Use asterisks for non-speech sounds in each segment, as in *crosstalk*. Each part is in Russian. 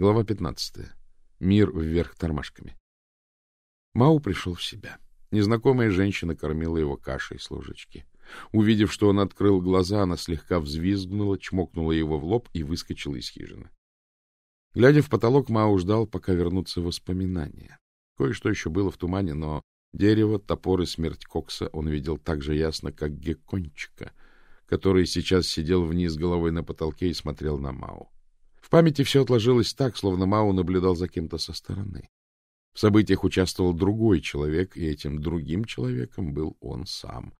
Глава 15. Мир вверх тормашками. Мау пришел в себя. Незнакомая женщина кормила его кашей с ложечки. Увидев, что он открыл глаза, она слегка взвизгнула, чмокнула его в лоб и выскочила из хижины. Глядя в потолок, Мау ждал, пока вернутся воспоминания. Кое-что еще было в тумане, но дерево, топор и смерть Кокса он видел так же ясно, как Геккончика, который сейчас сидел вниз головой на потолке и смотрел на Мау. В памяти все отложилось так, словно Мау наблюдал за кем-то со стороны. В событиях участвовал другой человек, и этим другим человеком был он сам.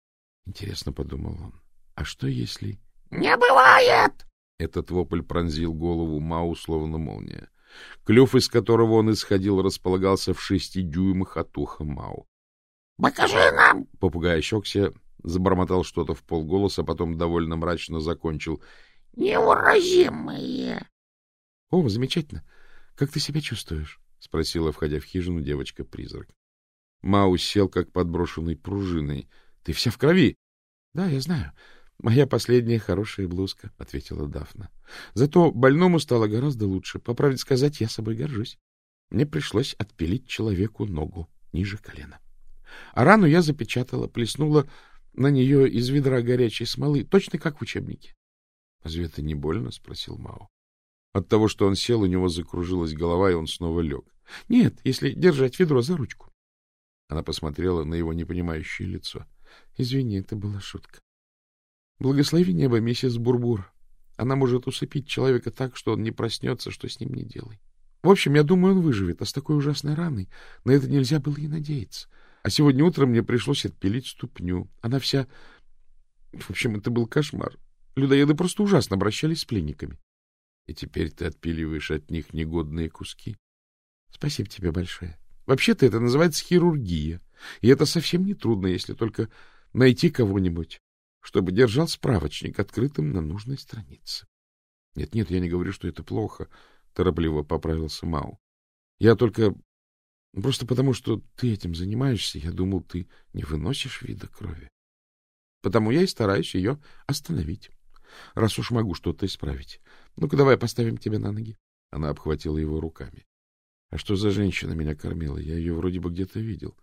Интересно, — подумал он, — а что если... — Не бывает! Этот вопль пронзил голову Мау, словно молния. Клюв, из которого он исходил, располагался в шести дюймах от уха Мау. — Покажи нам! Попугай ощекся, забормотал что-то в полголоса, потом довольно мрачно закончил. — Невыразимые! — О, замечательно! Как ты себя чувствуешь? — спросила, входя в хижину, девочка-призрак. Мау сел, как подброшенный пружиной. — Ты вся в крови! — Да, я знаю. — Моя последняя хорошая блузка, — ответила Дафна. — Зато больному стало гораздо лучше. По правде сказать, я собой горжусь. Мне пришлось отпилить человеку ногу ниже колена. А рану я запечатала, плеснула на нее из ведра горячей смолы, точно как в учебнике. — Разве это не больно? — спросил Мао. От того, что он сел, у него закружилась голова, и он снова лег. — Нет, если держать ведро за ручку. Она посмотрела на его непонимающее лицо. — Извини, это была шутка. Благослови небо, миссис Бурбур. Она может усыпить человека так, что он не проснется, что с ним не делай. В общем, я думаю, он выживет, а с такой ужасной раной на это нельзя было и надеяться. А сегодня утром мне пришлось отпилить ступню. Она вся... В общем, это был кошмар. Людоеды просто ужасно обращались с пленниками. И теперь ты отпиливаешь от них негодные куски. Спасибо тебе большое. Вообще-то это называется хирургия. И это совсем не трудно, если только найти кого-нибудь, чтобы держал справочник открытым на нужной странице. Нет, нет, я не говорю, что это плохо, торопливо поправился Мау. Я только просто потому, что ты этим занимаешься, я думал, ты не выносишь вида крови. Потому я и стараюсь ее остановить, раз уж могу что-то исправить. Ну-ка, давай поставим тебя на ноги. Она обхватила его руками. А что за женщина меня кормила? Я ее вроде бы где-то видел.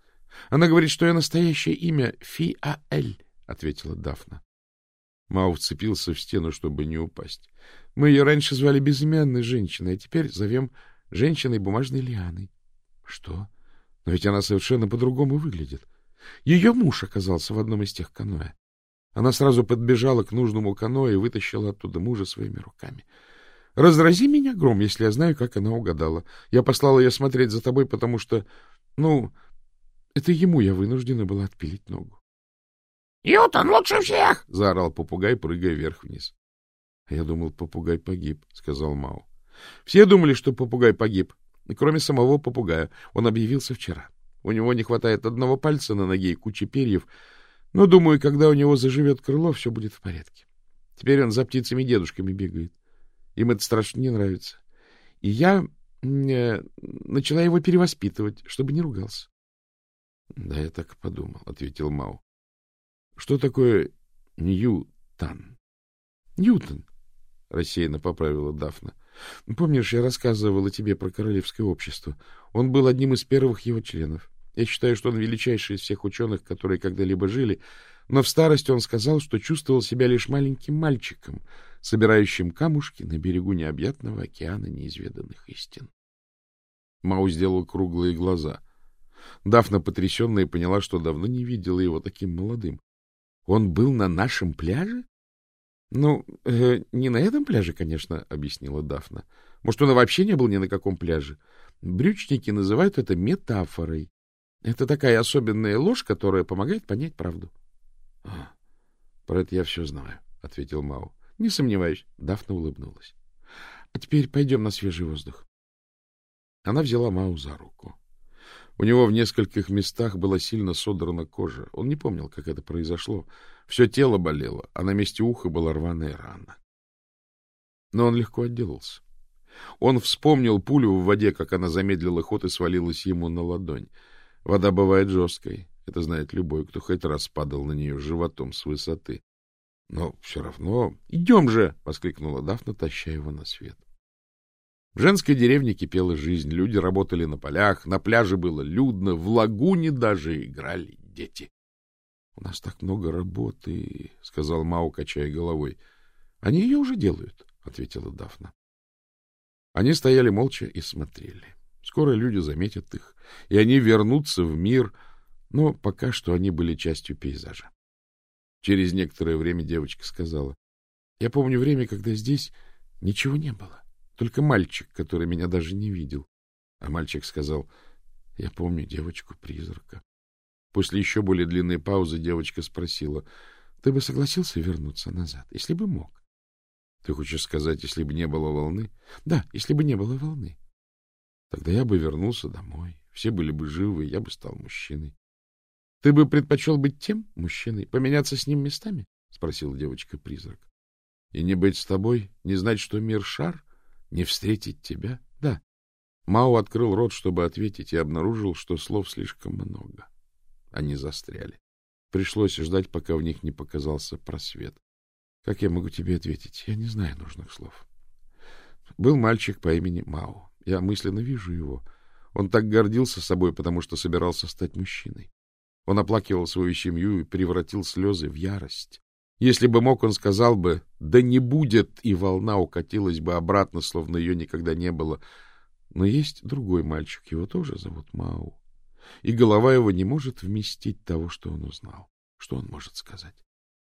Она говорит, что ее настоящее имя Фи-А-Эль. — ответила Дафна. Мау вцепился в стену, чтобы не упасть. — Мы ее раньше звали безымянной женщиной, а теперь зовем женщиной бумажной лианой. — Что? Но ведь она совершенно по-другому выглядит. Ее муж оказался в одном из тех каноэ. Она сразу подбежала к нужному каноэ и вытащила оттуда мужа своими руками. — Разрази меня гром, если я знаю, как она угадала. Я послала ее смотреть за тобой, потому что, ну, это ему я вынуждена была отпилить ногу. Ньютон лучше всех! — заорал попугай, прыгая вверх-вниз. — Я думал, попугай погиб, — сказал Мау. Все думали, что попугай погиб, кроме самого попугая. Он объявился вчера. У него не хватает одного пальца на ноге и кучи перьев, но, думаю, когда у него заживет крыло, все будет в порядке. Теперь он за птицами-дедушками бегает. Им это страшно не нравится. И я э, начала его перевоспитывать, чтобы не ругался. — Да, я так и подумал, — ответил Мау. Что такое Ньютон? Ньютон, рассеянно поправила Дафна. Помнишь, я рассказывала тебе про королевское общество? Он был одним из первых его членов. Я считаю, что он величайший из всех ученых, которые когда-либо жили, но в старости он сказал, что чувствовал себя лишь маленьким мальчиком, собирающим камушки на берегу необъятного океана неизведанных истин. Мау сделал круглые глаза. Дафна, потрясенная, поняла, что давно не видела его таким молодым. Он был на нашем пляже? — Ну, э, не на этом пляже, конечно, — объяснила Дафна. — Может, он вообще не был ни на каком пляже. Брючники называют это метафорой. Это такая особенная ложь, которая помогает понять правду. — А, про это я все знаю, — ответил Мау. — Не сомневаюсь. Дафна улыбнулась. — А теперь пойдем на свежий воздух. Она взяла Мау за руку. У него в нескольких местах была сильно содрана кожа. Он не помнил, как это произошло. Все тело болело, а на месте уха была рваная рана. Но он легко отделался. Он вспомнил пулю в воде, как она замедлила ход и свалилась ему на ладонь. Вода бывает жесткой. Это знает любой, кто хоть раз падал на нее животом с высоты. Но все равно... — Идем же! — воскликнула Дафна, таща его на свет. В женской деревне кипела жизнь, люди работали на полях, на пляже было людно, в лагуне даже играли дети. — У нас так много работы, — сказал Мау, качая головой. — Они ее уже делают, — ответила Дафна. Они стояли молча и смотрели. Скоро люди заметят их, и они вернутся в мир, но пока что они были частью пейзажа. Через некоторое время девочка сказала, — Я помню время, когда здесь ничего не было, только мальчик, который меня даже не видел. А мальчик сказал, — Я помню девочку-призрака. После еще более длинной паузы девочка спросила, — Ты бы согласился вернуться назад, если бы мог? — Ты хочешь сказать, если бы не было волны? — Да, если бы не было волны. Тогда я бы вернулся домой, все были бы живы, я бы стал мужчиной. — Ты бы предпочел быть тем мужчиной, поменяться с ним местами? — спросила девочка-призрак. — И не быть с тобой, не знать, что мир — шар, не встретить тебя? — Да. Мао открыл рот, чтобы ответить, и обнаружил, что слов слишком много. Они застряли. Пришлось ждать, пока в них не показался просвет. — Как я могу тебе ответить? Я не знаю нужных слов. Был мальчик по имени Мао. Я мысленно вижу его. Он так гордился собой, потому что собирался стать мужчиной. Он оплакивал свою семью и превратил слезы в ярость. Если бы мог, он сказал бы «да не будет», и волна укатилась бы обратно, словно ее никогда не было. Но есть другой мальчик, его тоже зовут Мау. И голова его не может вместить того, что он узнал. Что он может сказать?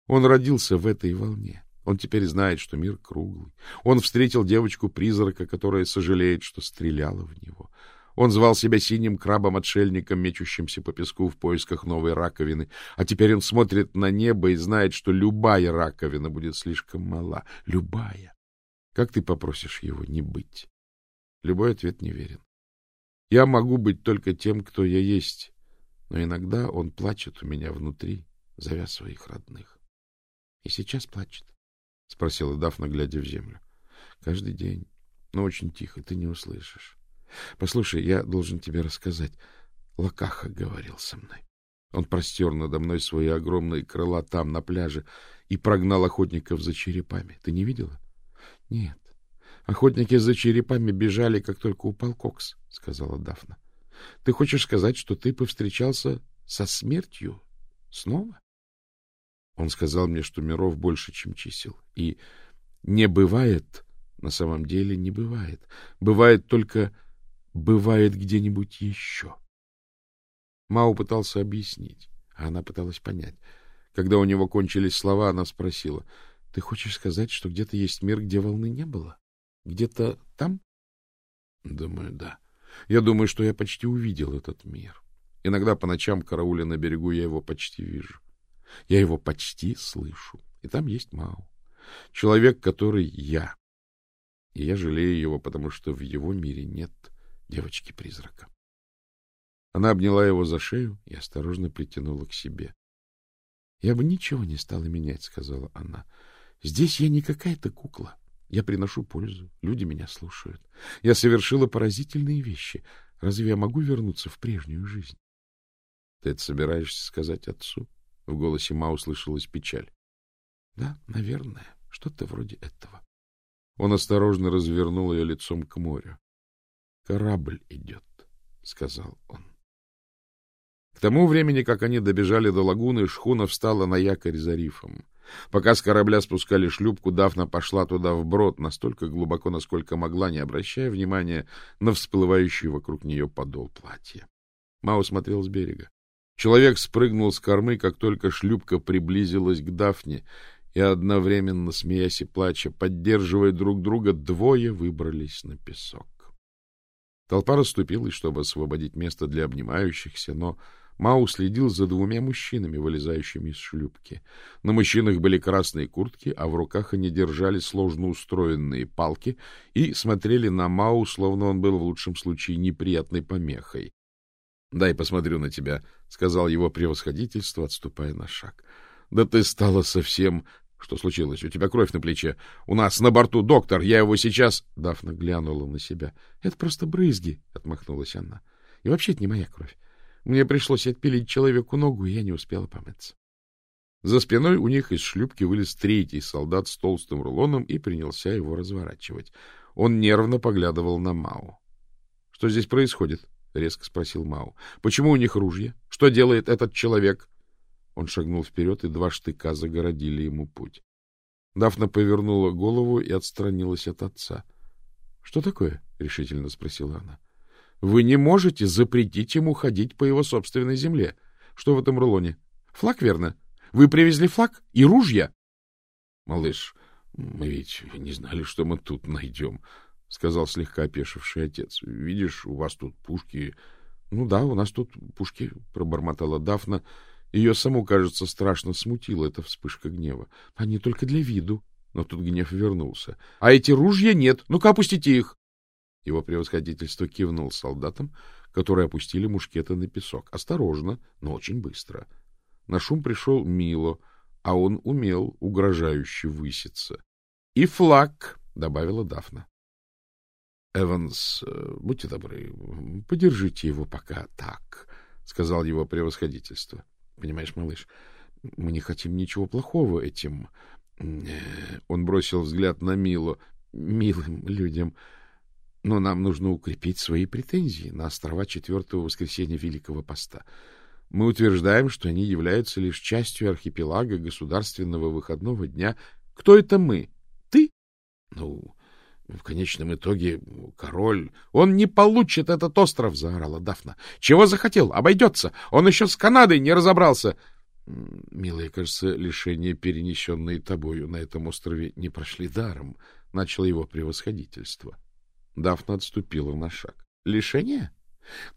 Он родился в этой волне. Он теперь знает, что мир круглый. Он встретил девочку-призрака, которая сожалеет, что стреляла в него. Он звал себя синим крабом-отшельником, мечущимся по песку в поисках новой раковины. А теперь он смотрит на небо и знает, что любая раковина будет слишком мала. Любая. Как ты попросишь его не быть? Любой ответ неверен. Я могу быть только тем, кто я есть, но иногда он плачет у меня внутри, зовя своих родных. И сейчас плачет, — спросила Дафна, глядя в землю. — Каждый день, но очень тихо, ты не услышишь. Послушай, я должен тебе рассказать. Лакаха говорил со мной. Он простер надо мной свои огромные крыла там, на пляже, и прогнал охотников за черепами. Ты не видела? — Нет. Охотники за черепами бежали, как только упал Кокс, — сказала Дафна. — Ты хочешь сказать, что ты повстречался со смертью снова? Он сказал мне, что миров больше, чем чисел. И не бывает, на самом деле не бывает. Бывает только бывает где-нибудь еще. Мау пытался объяснить, а она пыталась понять. Когда у него кончились слова, она спросила, — Ты хочешь сказать, что где-то есть мир, где волны не было? Где-то там? — Думаю, да. Я думаю, что я почти увидел этот мир. Иногда по ночам карауля на берегу я его почти вижу. Я его почти слышу. И там есть Мау. Человек, который я. И я жалею его, потому что в его мире нет девочки-призрака. Она обняла его за шею и осторожно притянула к себе. — Я бы ничего не стала менять, — сказала она. — Здесь я не какая-то кукла. Я приношу пользу. Люди меня слушают. Я совершила поразительные вещи. Разве я могу вернуться в прежнюю жизнь? — Ты это собираешься сказать отцу? В голосе Ма услышалась печаль. — Да, наверное, что-то вроде этого. Он осторожно развернул ее лицом к морю. — Корабль идет, — сказал он. К тому времени, как они добежали до лагуны, шхуна встала на якорь за рифом. Пока с корабля спускали шлюпку, Дафна пошла туда вброд, настолько глубоко, насколько могла, не обращая внимания на всплывающий вокруг нее подол платья. Мао смотрел с берега. Человек спрыгнул с кормы, как только шлюпка приблизилась к Дафне, и одновременно, смеясь и плача, поддерживая друг друга, двое выбрались на песок. Толпа расступилась, чтобы освободить место для обнимающихся, но Мау следил за двумя мужчинами, вылезающими из шлюпки. На мужчинах были красные куртки, а в руках они держали сложно устроенные палки и смотрели на Мау, словно он был в лучшем случае неприятной помехой. — Дай посмотрю на тебя, — сказал его превосходительство, отступая на шаг. — Да ты стала совсем что случилось? У тебя кровь на плече. У нас на борту доктор. Я его сейчас... Дафна глянула на себя. — Это просто брызги, — отмахнулась она. — И вообще это не моя кровь. Мне пришлось отпилить человеку ногу, и я не успела помыться. За спиной у них из шлюпки вылез третий солдат с толстым рулоном и принялся его разворачивать. Он нервно поглядывал на Мау. — Что здесь происходит? — резко спросил Мау. — Почему у них ружья? Что делает этот человек? Он шагнул вперед, и два штыка загородили ему путь. Дафна повернула голову и отстранилась от отца. — Что такое? — решительно спросила она. — Вы не можете запретить ему ходить по его собственной земле. Что в этом рулоне? Флаг, верно? Вы привезли флаг и ружья? — Малыш, мы ведь не знали, что мы тут найдем, — сказал слегка опешивший отец. — Видишь, у вас тут пушки. — Ну да, у нас тут пушки, — пробормотала Дафна. Ее саму, кажется, страшно смутила эта вспышка гнева. — Они только для виду. Но тут гнев вернулся. — А эти ружья нет. Ну-ка, опустите их. Его превосходительство кивнул солдатам, которые опустили мушкеты на песок. Осторожно, но очень быстро. На шум пришел Мило, а он умел угрожающе выситься. — И флаг, — добавила Дафна. — Эванс, э, будьте добры, подержите его пока так, — сказал его превосходительство. — Понимаешь, малыш, мы не хотим ничего плохого этим... Э, он бросил взгляд на Мило. Милым людям. Но нам нужно укрепить свои претензии на острова четвертого воскресенья Великого Поста. Мы утверждаем, что они являются лишь частью архипелага государственного выходного дня. Кто это мы? Ты? Ну, в конечном итоге король... Он не получит этот остров, заорала Дафна. Чего захотел? Обойдется. Он еще с Канадой не разобрался. Милая, кажется, лишения, перенесенные тобою на этом острове, не прошли даром, — начало его превосходительство. Дафна отступила на шаг. — Лишение?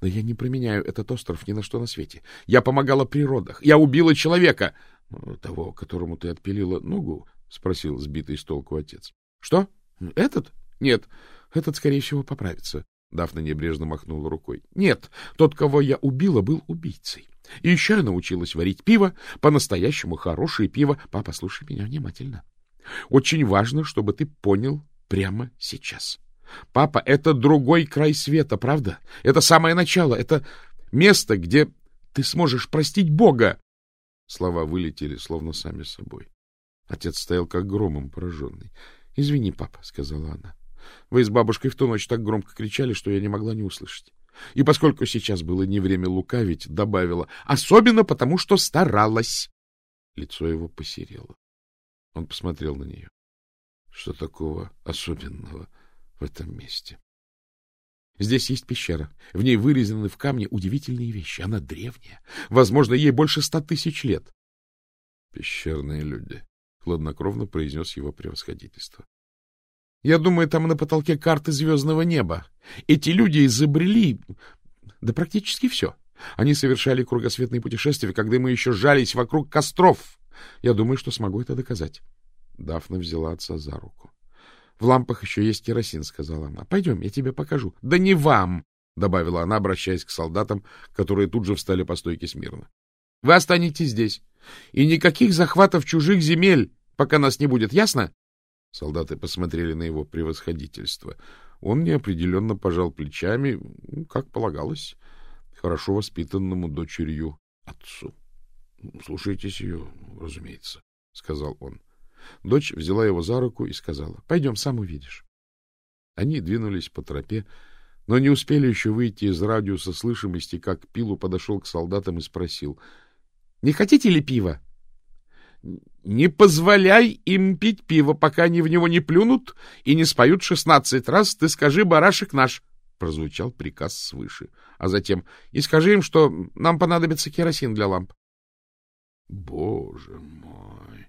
Но я не променяю этот остров ни на что на свете. Я помогала при родах. Я убила человека. — Того, которому ты отпилила ногу? — спросил сбитый с толку отец. — Что? Этот? Нет, этот, скорее всего, поправится. Дафна небрежно махнула рукой. — Нет, тот, кого я убила, был убийцей. И еще я научилась варить пиво, по-настоящему хорошее пиво. Папа, слушай меня внимательно. Очень важно, чтобы ты понял прямо сейчас. Папа, это другой край света, правда? Это самое начало, это место, где ты сможешь простить Бога. Слова вылетели, словно сами собой. Отец стоял как громом пораженный. — Извини, папа, — сказала она. — Вы с бабушкой в ту ночь так громко кричали, что я не могла не услышать. И поскольку сейчас было не время лукавить, добавила, особенно потому, что старалась. Лицо его посерело. Он посмотрел на нее. Что такого особенного в этом месте? Здесь есть пещера. В ней вырезаны в камне удивительные вещи. Она древняя. Возможно, ей больше ста тысяч лет. — Пещерные люди, — хладнокровно произнес его превосходительство. Я думаю, там на потолке карты звездного неба. Эти люди изобрели... Да практически все. Они совершали кругосветные путешествия, когда мы еще жались вокруг костров. Я думаю, что смогу это доказать. Дафна взяла отца за руку. — В лампах еще есть керосин, — сказала она. — Пойдем, я тебе покажу. — Да не вам! — добавила она, обращаясь к солдатам, которые тут же встали по стойке смирно. — Вы останетесь здесь. И никаких захватов чужих земель, пока нас не будет, ясно? Солдаты посмотрели на его превосходительство. Он неопределенно пожал плечами, как полагалось, хорошо воспитанному дочерью отцу. — Слушайтесь ее, разумеется, — сказал он. Дочь взяла его за руку и сказала, — Пойдем, сам увидишь. Они двинулись по тропе, но не успели еще выйти из радиуса слышимости, как Пилу подошел к солдатам и спросил, — Не хотите ли пива? Не позволяй им пить пиво, пока они в него не плюнут и не споют шестнадцать раз «Ты скажи, барашек наш!» Прозвучал приказ свыше. А затем «И скажи им, что нам понадобится керосин для ламп». Боже мой!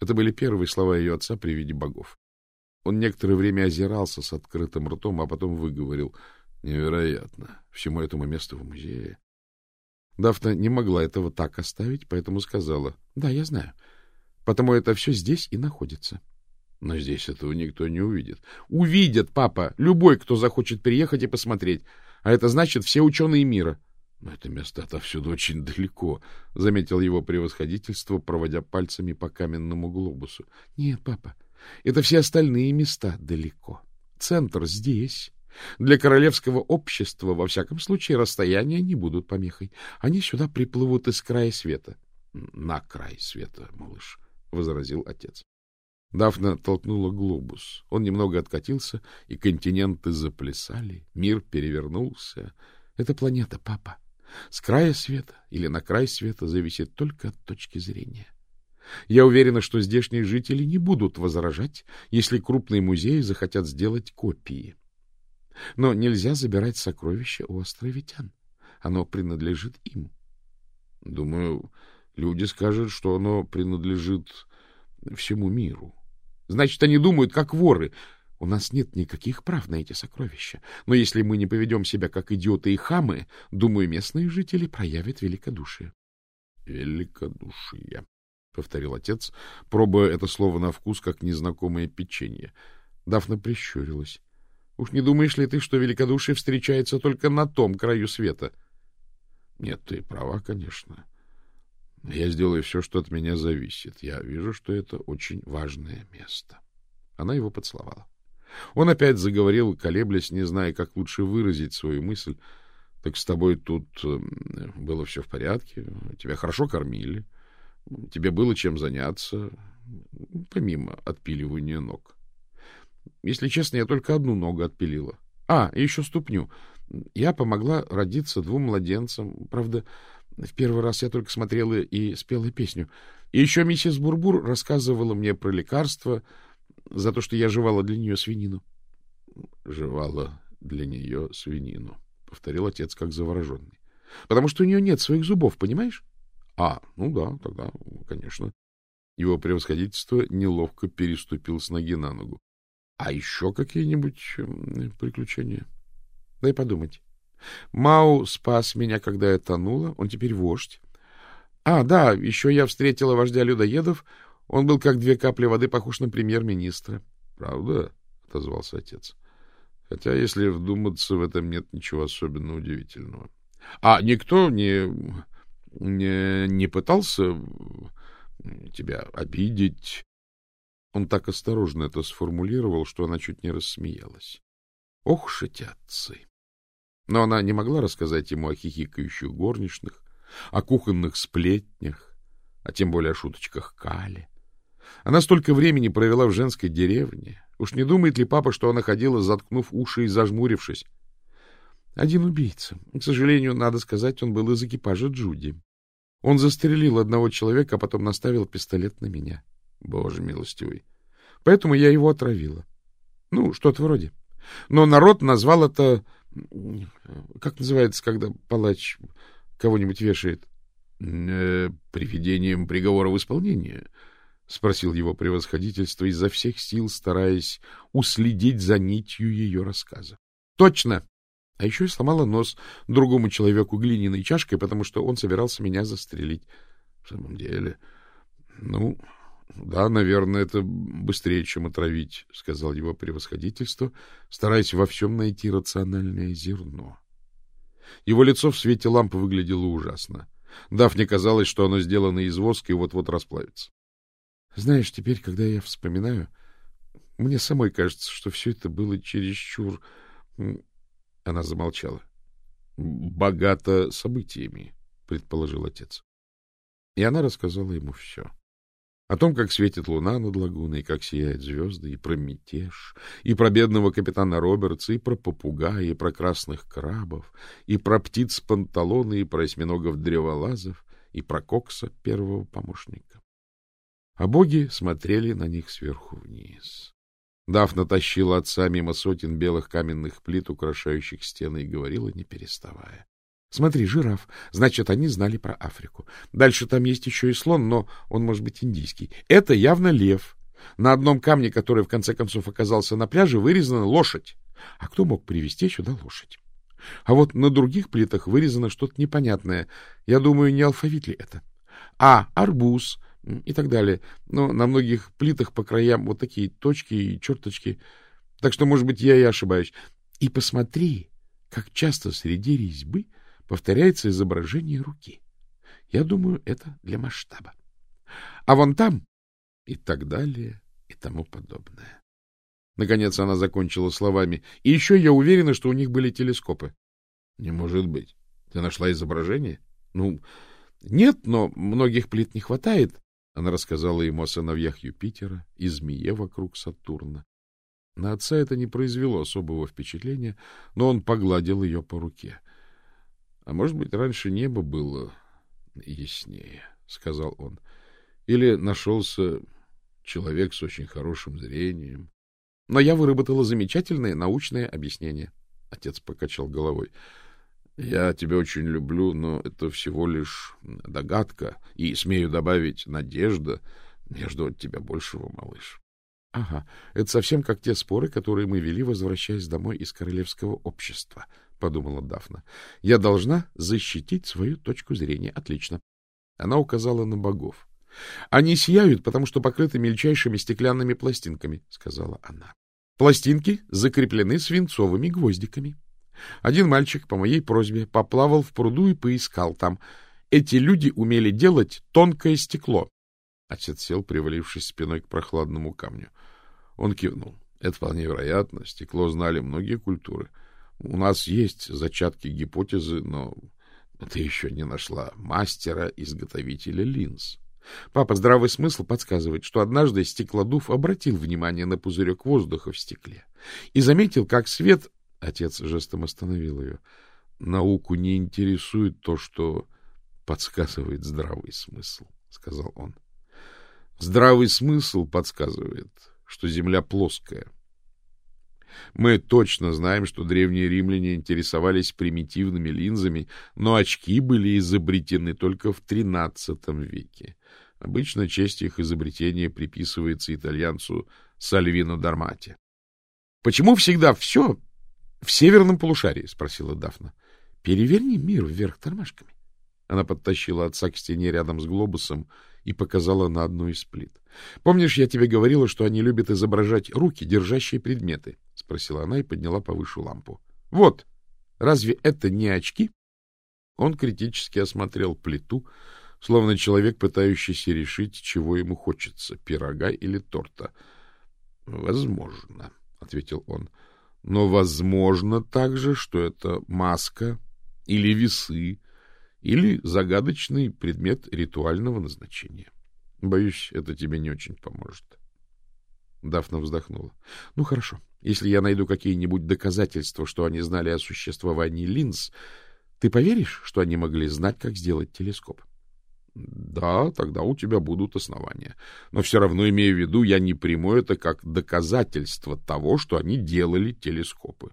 Это были первые слова ее отца при виде богов. Он некоторое время озирался с открытым ртом, а потом выговорил. Невероятно. Всему этому месту в музее. Дафна не могла этого так оставить, поэтому сказала. — Да, я знаю. Потому это все здесь и находится. Но здесь этого никто не увидит. Увидят, папа, любой, кто захочет приехать и посмотреть. А это значит все ученые мира. Но это место отовсюду очень далеко, — заметил его превосходительство, проводя пальцами по каменному глобусу. — Нет, папа, это все остальные места далеко. Центр здесь. Для королевского общества, во всяком случае, расстояния не будут помехой. Они сюда приплывут из края света. — На край света, малыш, — возразил отец. Дафна толкнула глобус. Он немного откатился, и континенты заплясали, мир перевернулся. Это планета, папа. С края света или на край света зависит только от точки зрения. Я уверена, что здешние жители не будут возражать, если крупные музеи захотят сделать копии. Но нельзя забирать сокровища у островитян. Оно принадлежит им. Думаю, люди скажут, что оно принадлежит всему миру. Значит, они думают, как воры. У нас нет никаких прав на эти сокровища. Но если мы не поведем себя как идиоты и хамы, думаю, местные жители проявят великодушие. — Великодушие, — повторил отец, пробуя это слово на вкус, как незнакомое печенье. Дафна прищурилась. — Уж не думаешь ли ты, что великодушие встречается только на том краю света? — Нет, ты права, конечно. Я сделаю все, что от меня зависит. Я вижу, что это очень важное место. Она его поцеловала. Он опять заговорил, колеблясь, не зная, как лучше выразить свою мысль. — Так с тобой тут эм, было все в порядке? Тебя хорошо кормили? Тебе было чем заняться, помимо отпиливания ног? Если честно, я только одну ногу отпилила. А, и еще ступню. Я помогла родиться двум младенцам. Правда, в первый раз я только смотрела и спела песню. И еще миссис Бурбур рассказывала мне про лекарства, за то, что я жевала для нее свинину. — Жевала для нее свинину, — повторил отец как завороженный. — Потому что у нее нет своих зубов, понимаешь? — А, ну да, тогда, конечно. Его превосходительство неловко переступил с ноги на ногу. — А еще какие-нибудь приключения? — Дай подумать. Мау спас меня, когда я тонула. Он теперь вождь. А, да, еще я встретила вождя людоедов. Он был как две капли воды похож на премьер-министра. — Правда? — отозвался отец. — Хотя, если вдуматься, в этом нет ничего особенно удивительного. — А никто не, не, не пытался тебя обидеть? Он так осторожно это сформулировал, что она чуть не рассмеялась. Ох, шатятцы! Но она не могла рассказать ему о хихикающих горничных, о кухонных сплетнях, а тем более о шуточках Кали. Она столько времени провела в женской деревне. Уж не думает ли папа, что она ходила, заткнув уши и зажмурившись? Один убийца. К сожалению, надо сказать, он был из экипажа Джуди. Он застрелил одного человека, а потом наставил пистолет на меня. Боже милостивый. Поэтому я его отравила. Ну, что-то вроде. Но народ назвал это... Как называется, когда палач кого-нибудь вешает? Э, приведением приговора в исполнение, — спросил его превосходительство, изо всех сил стараясь уследить за нитью ее рассказа. — Точно! А еще я сломала нос другому человеку глиняной чашкой, потому что он собирался меня застрелить. — В самом деле... Ну, да, наверное, это быстрее, чем отравить, — сказал его превосходительство, стараясь во всем найти рациональное зерно. Его лицо в свете лампы выглядело ужасно. Дафне казалось, что оно сделано из воска и вот-вот расплавится. Знаешь, теперь, когда я вспоминаю, мне самой кажется, что все это было чересчур... Она замолчала. — Богато событиями, — предположил отец. И она рассказала ему все. О том, как светит луна над лагуной, как сияют звезды, и про мятеж, и про бедного капитана Робертса, и про попугая, и про красных крабов, и про птиц панталоны, и про осьминогов-древолазов, и про Кокса, первого помощника а боги смотрели на них сверху вниз. Дафна тащила отца мимо сотен белых каменных плит, украшающих стены, и говорила, не переставая. — Смотри, жираф. Значит, они знали про Африку. Дальше там есть еще и слон, но он может быть индийский. Это явно лев. На одном камне, который в конце концов оказался на пляже, вырезана лошадь. А кто мог привезти сюда лошадь? А вот на других плитах вырезано что-то непонятное. Я думаю, не алфавит ли это? А, арбуз, и так далее. Но на многих плитах по краям вот такие точки и черточки. Так что, может быть, я и ошибаюсь. И посмотри, как часто среди резьбы повторяется изображение руки. Я думаю, это для масштаба. А вон там и так далее и тому подобное. Наконец она закончила словами. И еще я уверена, что у них были телескопы. — Не может быть. Ты нашла изображение? — Ну, нет, но многих плит не хватает. Она рассказала ему о сыновьях Юпитера и змее вокруг Сатурна. На отца это не произвело особого впечатления, но он погладил ее по руке. — А может быть, раньше небо было яснее, — сказал он. — Или нашелся человек с очень хорошим зрением. Но я выработала замечательное научное объяснение. Отец покачал головой. Я тебя очень люблю, но это всего лишь догадка, и, смею добавить, надежда. Я жду от тебя большего, малыш. — Ага, это совсем как те споры, которые мы вели, возвращаясь домой из королевского общества, — подумала Дафна. — Я должна защитить свою точку зрения. Отлично. Она указала на богов. — Они сияют, потому что покрыты мельчайшими стеклянными пластинками, — сказала она. Пластинки закреплены свинцовыми гвоздиками. Один мальчик по моей просьбе поплавал в пруду и поискал там. Эти люди умели делать тонкое стекло. Отец сел, привалившись спиной к прохладному камню. Он кивнул. Это вполне вероятно. Стекло знали многие культуры. У нас есть зачатки гипотезы, но ты еще не нашла мастера-изготовителя линз. Папа, здравый смысл подсказывает, что однажды стеклодув обратил внимание на пузырек воздуха в стекле и заметил, как свет... Отец жестом остановил ее. Науку не интересует то, что подсказывает здравый смысл, — сказал он. Здравый смысл подсказывает, что Земля плоская. Мы точно знаем, что древние римляне интересовались примитивными линзами, но очки были изобретены только в XIII веке. Обычно честь их изобретения приписывается итальянцу Сальвино Дармати. — Почему всегда все в северном полушарии? — спросила Дафна. — Переверни мир вверх тормашками. Она подтащила отца к стене рядом с глобусом и показала на одну из плит. — Помнишь, я тебе говорила, что они любят изображать руки, держащие предметы? — спросила она и подняла повыше лампу. — Вот, разве это не очки? Он критически осмотрел плиту, словно человек, пытающийся решить, чего ему хочется — пирога или торта. — Возможно, — ответил он. — Но возможно также, что это маска или весы, или загадочный предмет ритуального назначения. Боюсь, это тебе не очень поможет. Дафна вздохнула. — Ну, хорошо. Если я найду какие-нибудь доказательства, что они знали о существовании линз, ты поверишь, что они могли знать, как сделать телескоп? — да, тогда у тебя будут основания. Но все равно, имея в виду, я не приму это как доказательство того, что они делали телескопы.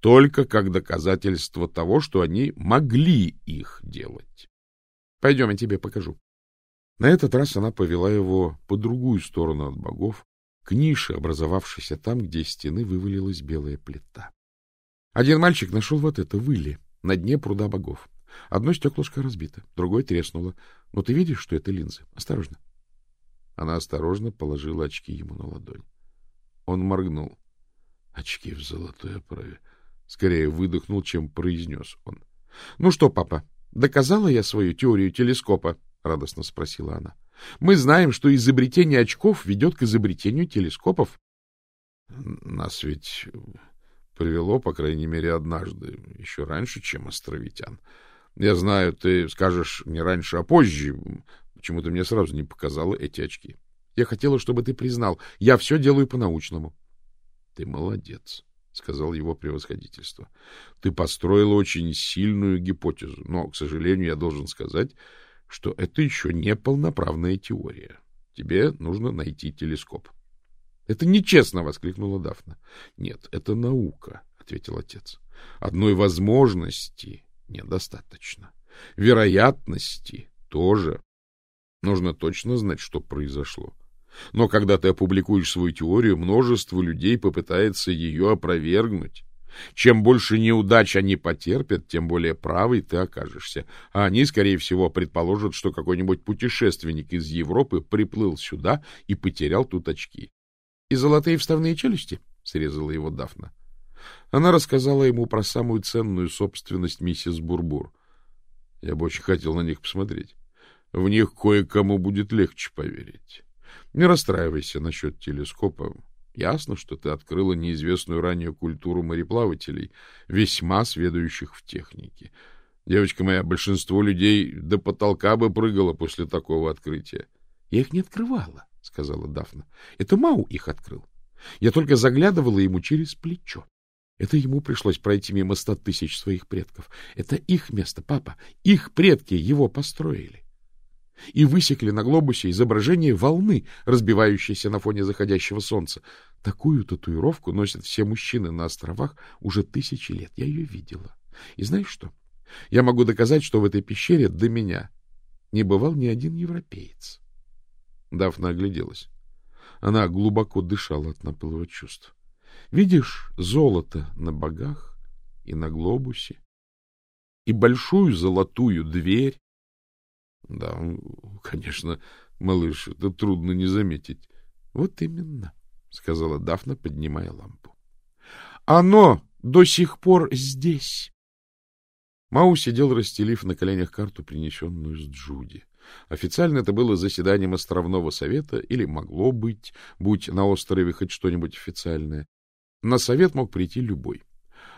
Только как доказательство того, что они могли их делать. Пойдем, я тебе покажу. На этот раз она повела его по другую сторону от богов, к нише, образовавшейся там, где из стены вывалилась белая плита. Один мальчик нашел вот это выли на дне пруда богов. Одно стеклышко разбито, другое треснуло. Но ты видишь, что это линзы? Осторожно. Она осторожно положила очки ему на ладонь. Он моргнул. Очки в золотой оправе. Скорее выдохнул, чем произнес он. — Ну что, папа, доказала я свою теорию телескопа? — радостно спросила она. — Мы знаем, что изобретение очков ведет к изобретению телескопов. — Нас ведь привело, по крайней мере, однажды, еще раньше, чем островитян. Я знаю, ты скажешь не раньше, а позже. Почему ты мне сразу не показала эти очки? Я хотела, чтобы ты признал. Я все делаю по-научному. — Ты молодец, — сказал его превосходительство. — Ты построила очень сильную гипотезу, но, к сожалению, я должен сказать, что это еще не полноправная теория. Тебе нужно найти телескоп. — Это нечестно! — воскликнула Дафна. — Нет, это наука, — ответил отец. — Одной возможности недостаточно. Вероятности тоже. Нужно точно знать, что произошло. Но когда ты опубликуешь свою теорию, множество людей попытается ее опровергнуть. Чем больше неудач они потерпят, тем более правый ты окажешься. А они, скорее всего, предположат, что какой-нибудь путешественник из Европы приплыл сюда и потерял тут очки. — И золотые вставные челюсти? — срезала его Дафна. Она рассказала ему про самую ценную собственность миссис Бурбур. Я бы очень хотел на них посмотреть. В них кое-кому будет легче поверить. Не расстраивайся насчет телескопа. Ясно, что ты открыла неизвестную ранее культуру мореплавателей, весьма сведущих в технике. Девочка моя, большинство людей до потолка бы прыгало после такого открытия. Я их не открывала, — сказала Дафна. Это Мау их открыл. Я только заглядывала ему через плечо. Это ему пришлось пройти мимо ста тысяч своих предков. Это их место, папа. Их предки его построили. И высекли на глобусе изображение волны, разбивающейся на фоне заходящего солнца. Такую татуировку носят все мужчины на островах уже тысячи лет. Я ее видела. И знаешь что? Я могу доказать, что в этой пещере до меня не бывал ни один европеец. Дафна огляделась. Она глубоко дышала от наплыва чувств. Видишь золото на богах и на глобусе, и большую золотую дверь. Да, конечно, малыш, это трудно не заметить. Вот именно, сказала Дафна, поднимая лампу. Оно до сих пор здесь. Мау сидел, расстелив на коленях карту, принесенную с Джуди. Официально это было заседанием островного совета, или могло быть, будь на острове хоть что-нибудь официальное. На совет мог прийти любой.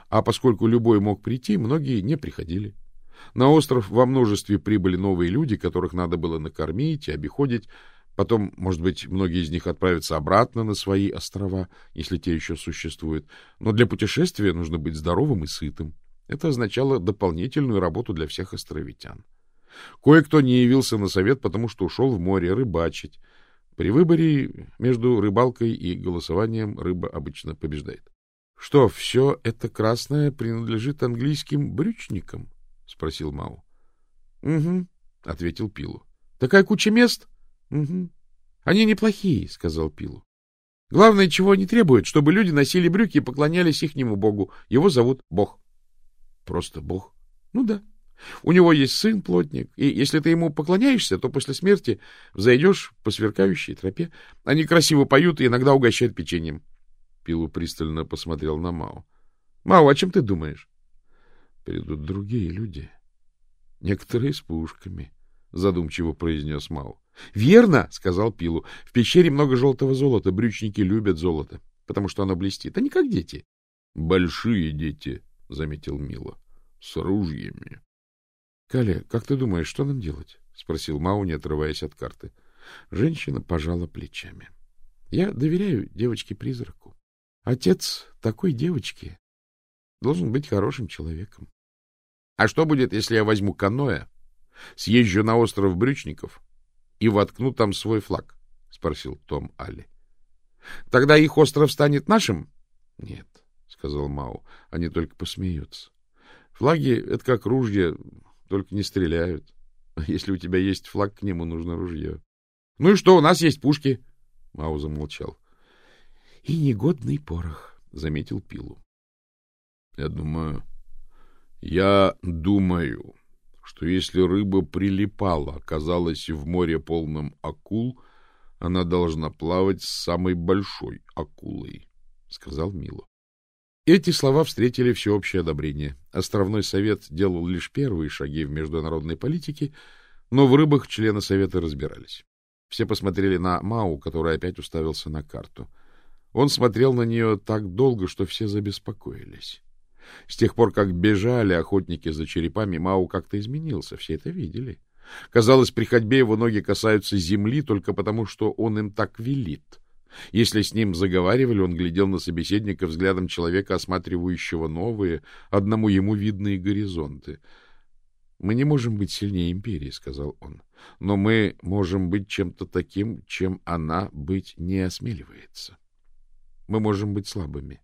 А поскольку любой мог прийти, многие не приходили. На остров во множестве прибыли новые люди, которых надо было накормить и обиходить. Потом, может быть, многие из них отправятся обратно на свои острова, если те еще существуют. Но для путешествия нужно быть здоровым и сытым. Это означало дополнительную работу для всех островитян. Кое-кто не явился на совет, потому что ушел в море рыбачить. При выборе между рыбалкой и голосованием рыба обычно побеждает. — Что, все это красное принадлежит английским брючникам? — спросил Мау. — Угу, — ответил Пилу. — Такая куча мест? — Угу. — Они неплохие, — сказал Пилу. — Главное, чего они требуют, чтобы люди носили брюки и поклонялись ихнему богу. Его зовут Бог. — Просто Бог? — Ну да. — у него есть сын, плотник, и если ты ему поклоняешься, то после смерти взойдешь по сверкающей тропе. Они красиво поют и иногда угощают печеньем. Пилу пристально посмотрел на Мао. — Мао, о чем ты думаешь? — Придут другие люди. — Некоторые с пушками, — задумчиво произнес Мао. — Верно, — сказал Пилу. — В пещере много желтого золота. Брючники любят золото, потому что оно блестит. Они как дети. — Большие дети, — заметил Мила, — с ружьями. — Каля, как ты думаешь, что нам делать? — спросил Мау, не отрываясь от карты. Женщина пожала плечами. — Я доверяю девочке-призраку. Отец такой девочки должен быть хорошим человеком. — А что будет, если я возьму каноэ, съезжу на остров Брючников и воткну там свой флаг? — спросил Том Алли. — Тогда их остров станет нашим? — Нет, — сказал Мау, — они только посмеются. Флаги — это как ружья, только не стреляют. *laughs* Если у тебя есть флаг, к нему нужно ружье. — Ну и что, у нас есть пушки. Мау замолчал. — И негодный порох, — заметил Пилу. — Я думаю... Я думаю, что если рыба прилипала, оказалась в море полном акул, она должна плавать с самой большой акулой, — сказал Мило. Эти слова встретили всеобщее одобрение. Островной совет делал лишь первые шаги в международной политике, но в рыбах члены совета разбирались. Все посмотрели на Мау, который опять уставился на карту. Он смотрел на нее так долго, что все забеспокоились. С тех пор, как бежали охотники за черепами, Мау как-то изменился, все это видели. Казалось, при ходьбе его ноги касаются земли только потому, что он им так велит. Если с ним заговаривали, он глядел на собеседника взглядом человека, осматривающего новые, одному ему видные горизонты. «Мы не можем быть сильнее империи», — сказал он, — «но мы можем быть чем-то таким, чем она быть не осмеливается. Мы можем быть слабыми».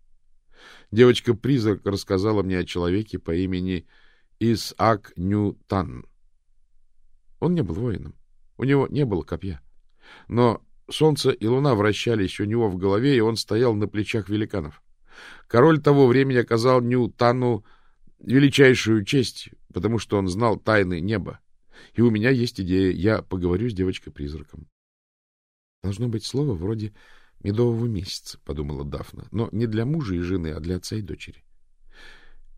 Девочка-призрак рассказала мне о человеке по имени Исаак Ньютан. Он не был воином, у него не было копья. Но Солнце и луна вращались у него в голове, и он стоял на плечах великанов. Король того времени оказал Ньютану величайшую честь, потому что он знал тайны неба. И у меня есть идея, я поговорю с девочкой-призраком. Должно быть слово вроде медового месяца, — подумала Дафна, — но не для мужа и жены, а для отца и дочери.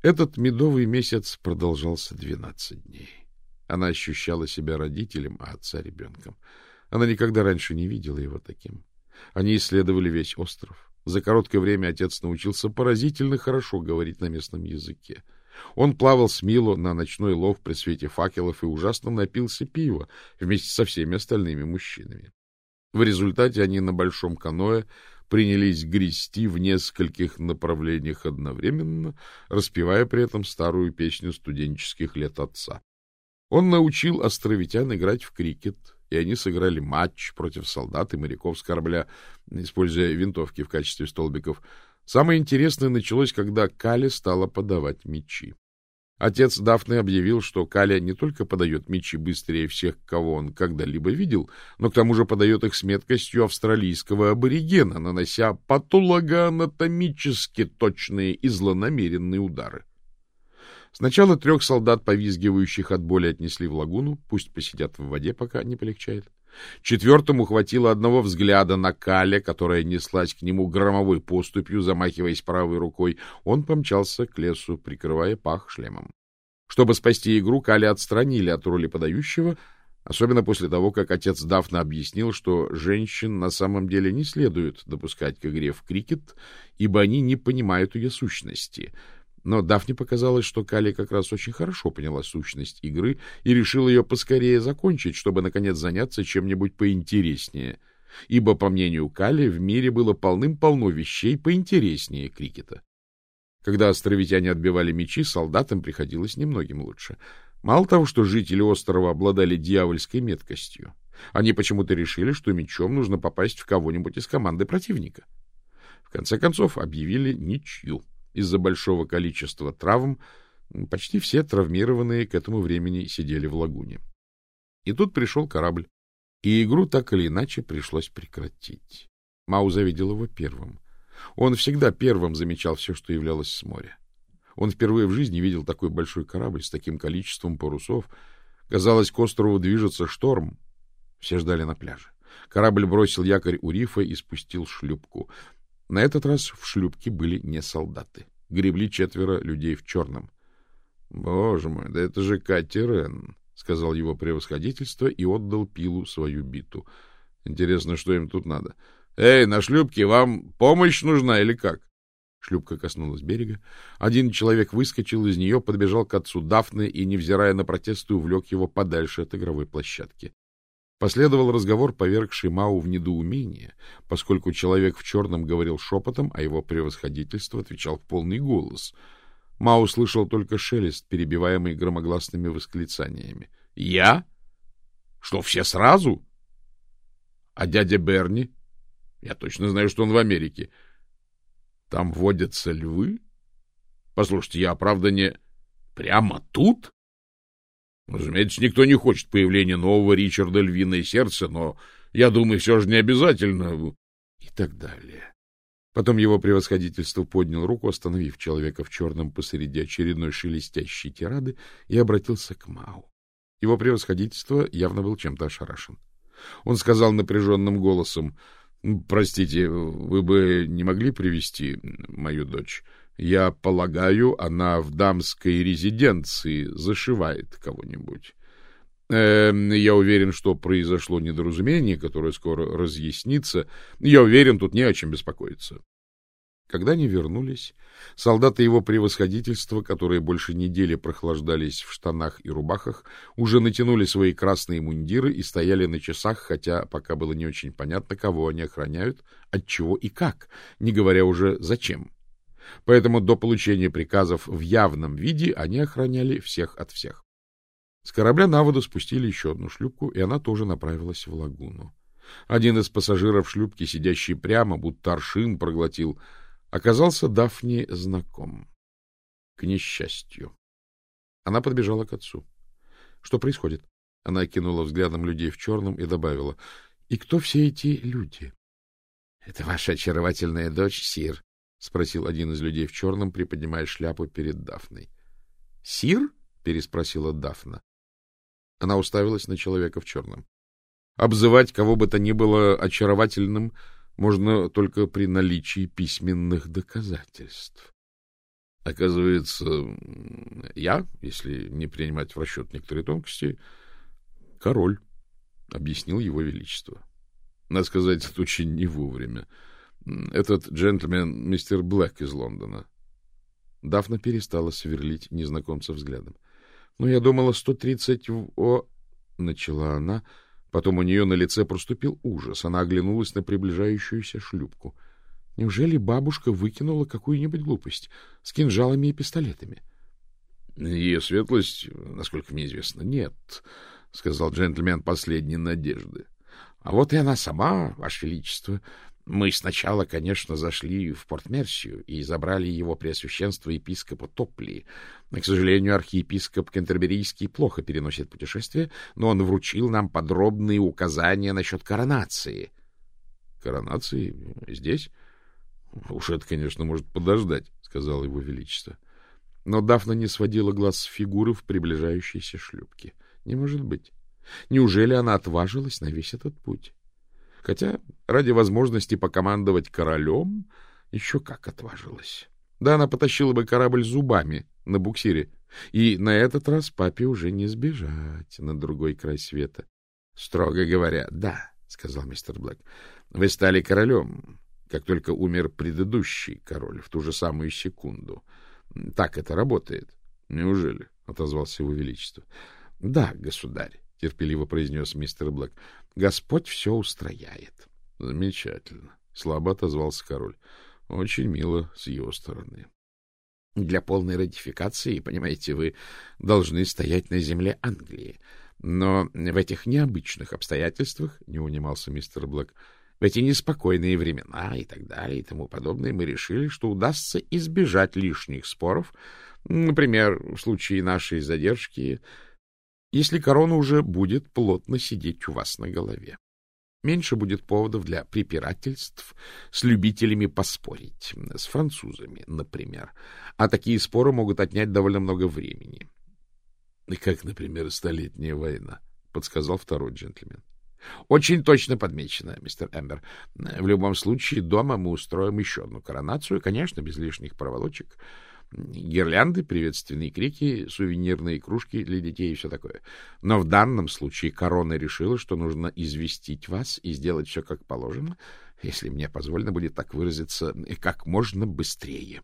Этот медовый месяц продолжался двенадцать дней. Она ощущала себя родителем, а отца — ребенком. Она никогда раньше не видела его таким. Они исследовали весь остров. За короткое время отец научился поразительно хорошо говорить на местном языке. Он плавал с Мило на ночной лов при свете факелов и ужасно напился пива вместе со всеми остальными мужчинами. В результате они на большом каное принялись грести в нескольких направлениях одновременно, распевая при этом старую песню студенческих лет отца. Он научил островитян играть в крикет, и они сыграли матч против солдат и моряков с корабля, используя винтовки в качестве столбиков. Самое интересное началось, когда Кали стала подавать мячи. Отец Дафны объявил, что Каля не только подает мечи быстрее всех, кого он когда-либо видел, но к тому же подает их с меткостью австралийского аборигена, нанося патологоанатомически точные и злонамеренные удары. Сначала трех солдат, повизгивающих от боли, отнесли в лагуну, пусть посидят в воде, пока не полегчает. Четвертому хватило одного взгляда на Каля, которая неслась к нему громовой поступью, замахиваясь правой рукой. Он помчался к лесу, прикрывая пах шлемом. Чтобы спасти игру, Каля отстранили от роли подающего, особенно после того, как отец Дафна объяснил, что женщин на самом деле не следует допускать к игре в крикет, ибо они не понимают ее сущности — но Дафне показалось, что Кали как раз очень хорошо поняла сущность игры и решила ее поскорее закончить, чтобы, наконец, заняться чем-нибудь поинтереснее. Ибо, по мнению Кали, в мире было полным-полно вещей поинтереснее крикета. Когда островитяне отбивали мечи, солдатам приходилось немногим лучше. Мало того, что жители острова обладали дьявольской меткостью, они почему-то решили, что мечом нужно попасть в кого-нибудь из команды противника. В конце концов, объявили ничью. Из-за большого количества травм почти все травмированные к этому времени сидели в лагуне. И тут пришел корабль, и игру так или иначе пришлось прекратить. Мауза видел его первым. Он всегда первым замечал все, что являлось с моря. Он впервые в жизни видел такой большой корабль с таким количеством парусов. Казалось, к острову движется шторм. Все ждали на пляже. Корабль бросил якорь у рифа и спустил шлюпку. На этот раз в шлюпке были не солдаты. Гребли четверо людей в черном. — Боже мой, да это же Катерен, — сказал его превосходительство и отдал Пилу свою биту. — Интересно, что им тут надо? — Эй, на шлюпке вам помощь нужна или как? Шлюпка коснулась берега. Один человек выскочил из нее, подбежал к отцу Дафны и, невзирая на протесты, увлек его подальше от игровой площадки. Последовал разговор, повергший Мау в недоумение, поскольку человек в черном говорил шепотом, а его превосходительство отвечал в полный голос. Мау слышал только шелест, перебиваемый громогласными восклицаниями. — Я? Что, все сразу? А дядя Берни? Я точно знаю, что он в Америке. Там водятся львы? Послушайте, я, правда, не... Прямо тут? Разумеется, никто не хочет появления нового Ричарда Львиное Сердце, но, я думаю, все же не обязательно. И так далее. Потом его превосходительство поднял руку, остановив человека в черном посреди очередной шелестящей тирады, и обратился к Мау. Его превосходительство явно был чем-то ошарашен. Он сказал напряженным голосом, «Простите, вы бы не могли привести мою дочь?» Я полагаю, она в дамской резиденции зашивает кого-нибудь. Э, я уверен, что произошло недоразумение, которое скоро разъяснится. Я уверен, тут не о чем беспокоиться. Когда они вернулись, солдаты его превосходительства, которые больше недели прохлаждались в штанах и рубахах, уже натянули свои красные мундиры и стояли на часах, хотя пока было не очень понятно, кого они охраняют, от чего и как, не говоря уже зачем. Поэтому до получения приказов в явном виде они охраняли всех от всех. С корабля на воду спустили еще одну шлюпку, и она тоже направилась в лагуну. Один из пассажиров шлюпки, сидящий прямо, будто аршин проглотил, оказался Дафни знаком. К несчастью. Она подбежала к отцу. — Что происходит? Она кинула взглядом людей в черном и добавила. — И кто все эти люди? — Это ваша очаровательная дочь, Сир, — спросил один из людей в черном, приподнимая шляпу перед Дафной. — Сир? — переспросила Дафна. Она уставилась на человека в черном. Обзывать кого бы то ни было очаровательным можно только при наличии письменных доказательств. Оказывается, я, если не принимать в расчет некоторые тонкости, король, — объяснил его величество. Надо сказать, это очень не вовремя. Этот джентльмен мистер Блэк из Лондона. Дафна перестала сверлить незнакомца взглядом. — Ну, я думала, сто тридцать О... — начала она, Потом у нее на лице проступил ужас. Она оглянулась на приближающуюся шлюпку. Неужели бабушка выкинула какую-нибудь глупость с кинжалами и пистолетами? — Ее светлость, насколько мне известно, нет, — сказал джентльмен последней надежды. — А вот и она сама, Ваше Величество. Мы сначала, конечно, зашли в Порт-Мерсию и забрали его преосвященство епископа Топли. К сожалению, архиепископ Кентерберийский плохо переносит путешествия, но он вручил нам подробные указания насчет коронации. — Коронации? Здесь? — Уж это, конечно, может подождать, — сказал его величество. Но Дафна не сводила глаз с фигуры в приближающейся шлюпке. Не может быть. Неужели она отважилась на весь этот путь? Хотя ради возможности покомандовать королем еще как отважилась. Да, она потащила бы корабль зубами на буксире, и на этот раз папе уже не сбежать на другой край света. — Строго говоря, да, — сказал мистер Блэк. — Вы стали королем, как только умер предыдущий король, в ту же самую секунду. Так это работает. — Неужели? — отозвался его величество. — Да, государь, — терпеливо произнес мистер Блэк. — Господь все устрояет. — Замечательно. — слабо отозвался король. — Очень мило с его стороны. — Для полной ратификации, понимаете, вы должны стоять на земле Англии. Но в этих необычных обстоятельствах, — не унимался мистер Блэк, — в эти неспокойные времена и так далее и тому подобное, мы решили, что удастся избежать лишних споров, например, в случае нашей задержки, если корона уже будет плотно сидеть у вас на голове. Меньше будет поводов для препирательств с любителями поспорить, с французами, например. А такие споры могут отнять довольно много времени. — Как, например, Столетняя война, — подсказал второй джентльмен. — Очень точно подмечено, мистер Эмбер. В любом случае, дома мы устроим еще одну коронацию, конечно, без лишних проволочек. — гирлянды, приветственные крики, сувенирные кружки для детей и все такое. Но в данном случае корона решила, что нужно известить вас и сделать все как положено, если мне позволено будет так выразиться, как можно быстрее.